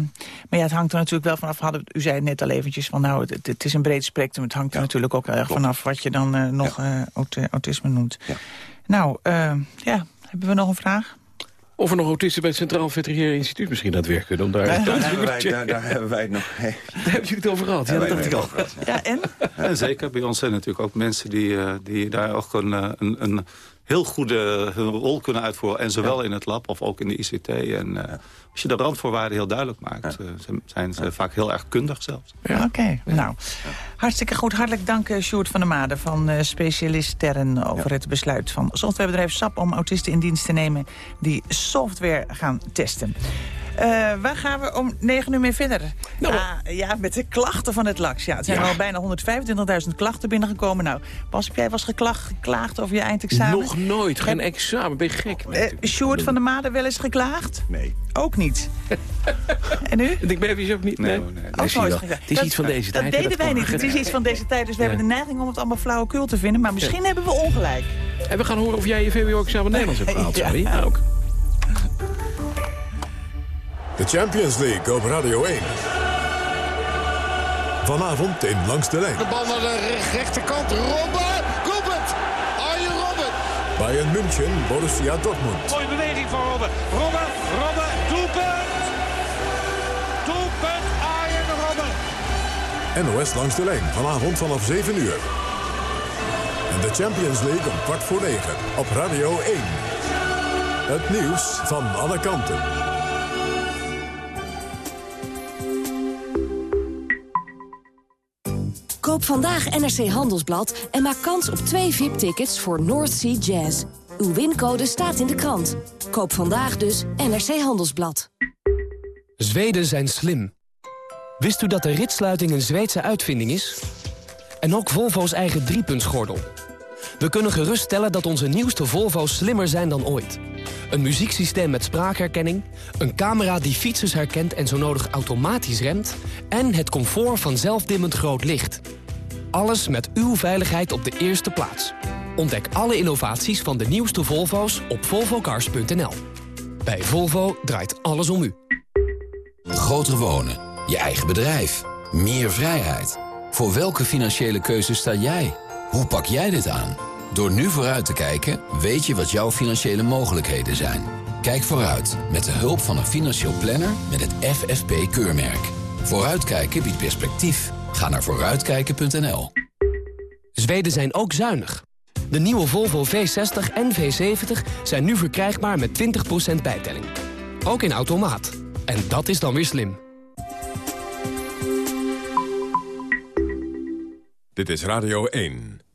maar ja, het hangt er natuurlijk wel vanaf. Hadden, u zei het net al eventjes, van nou, het, het is een breed spectrum. Het hangt er natuurlijk ook erg vanaf wat je dan eh, nog eh, aut- autisme noemt. Nou, eh, ja, hebben we nog een vraag? Of er nog autisten bij het Centraal Veterinair Instituut misschien aan het werk kunnen. Om daar, (laughs) Daar, daar, hebben wij, daar, daar hebben wij het nog... Hey. (laughs) Daar hebben jullie het over gehad. Ja, Hebben dat dacht ik het al. Ja, en? Ja, zeker. Bij ons zijn natuurlijk ook mensen die, eh, die daar ook een, een, een heel goede hun rol kunnen uitvoeren. En zowel in het lab of ook in de ICT. En eh, als je de randvoorwaarden heel duidelijk maakt, eh, zijn- zijn ze vaak heel erg kundig zelfs. Oké, nou. Hartstikke goed. Hartelijk dank, eh, Sjoerd van der Made van eh, Specialist Terren... over het besluit van softwarebedrijf SAP om autisten in dienst te nemen... die software gaan testen. Eh, waar gaan we om negen uur mee verder? Ah, ja, met de klachten van het LAX. Ja, het zijn Ja. al bijna 125.000 klachten binnengekomen. Nou, Bas, heb jij wel eens geklaagd, geklaagd over je eindexamen? Nog nooit. Geen examen. Ben je gek? Eh Sjoerd van der Made wel eens geklaagd? Nee. Ook niet. en u? Ik ben even ook niet. Nee, wel. geklaagd. Het is Dat- iets van deze tijd. Dat deden wij niet. Het is iets van deze tijd, dus we Ja. hebben de neiging om het allemaal flauwekul te vinden. Maar misschien hebben we ongelijk. En we gaan horen of jij je VWO-examen Nederlands hebt gehaald. Ja. Sorry. Ja, ook. De Champions League op Radio 1. Vanavond in Langs de Lijn. De bal naar de re- rechterkant. Robben! Doelpunt! Arjen Robben! Bayern München, Borussia Dortmund. Mooie beweging van Robben. Robben, Robben, NOS Langs de Lijn. Vanavond vanaf 7 uur. En de Champions League om kwart voor 9 op Radio 1. Het nieuws van alle kanten. Koop vandaag NRC Handelsblad en maak kans op twee VIP-tickets voor North Sea Jazz. Uw wincode staat in de krant. Koop vandaag dus NRC Handelsblad. Zweden zijn slim. Wist u dat de ritsluiting een Zweedse uitvinding is? En ook Volvo's eigen driepuntsgordel. We kunnen geruststellen dat onze nieuwste Volvo's slimmer zijn dan ooit. Een muzieksysteem met spraakherkenning, een camera die fietsers herkent en zo nodig automatisch remt... en het comfort van zelfdimmend groot licht. Alles met uw veiligheid op de eerste plaats. Ontdek alle innovaties van de nieuwste Volvo's op volvocars.nl. Bij Volvo draait alles om u. Groter wonen, je eigen bedrijf, meer vrijheid. Voor welke financiële keuze sta jij? Hoe pak jij dit aan? Door nu vooruit te kijken, weet je wat jouw financiële mogelijkheden zijn. Kijk vooruit met de hulp van een financieel planner met het FFP-keurmerk. Vooruitkijken biedt perspectief. Ga naar vooruitkijken.nl. Zweden zijn ook zuinig. De nieuwe Volvo V60 en V70 zijn nu verkrijgbaar met 20% bijtelling. Ook in automaat. En dat is dan weer slim. Dit is Radio 1.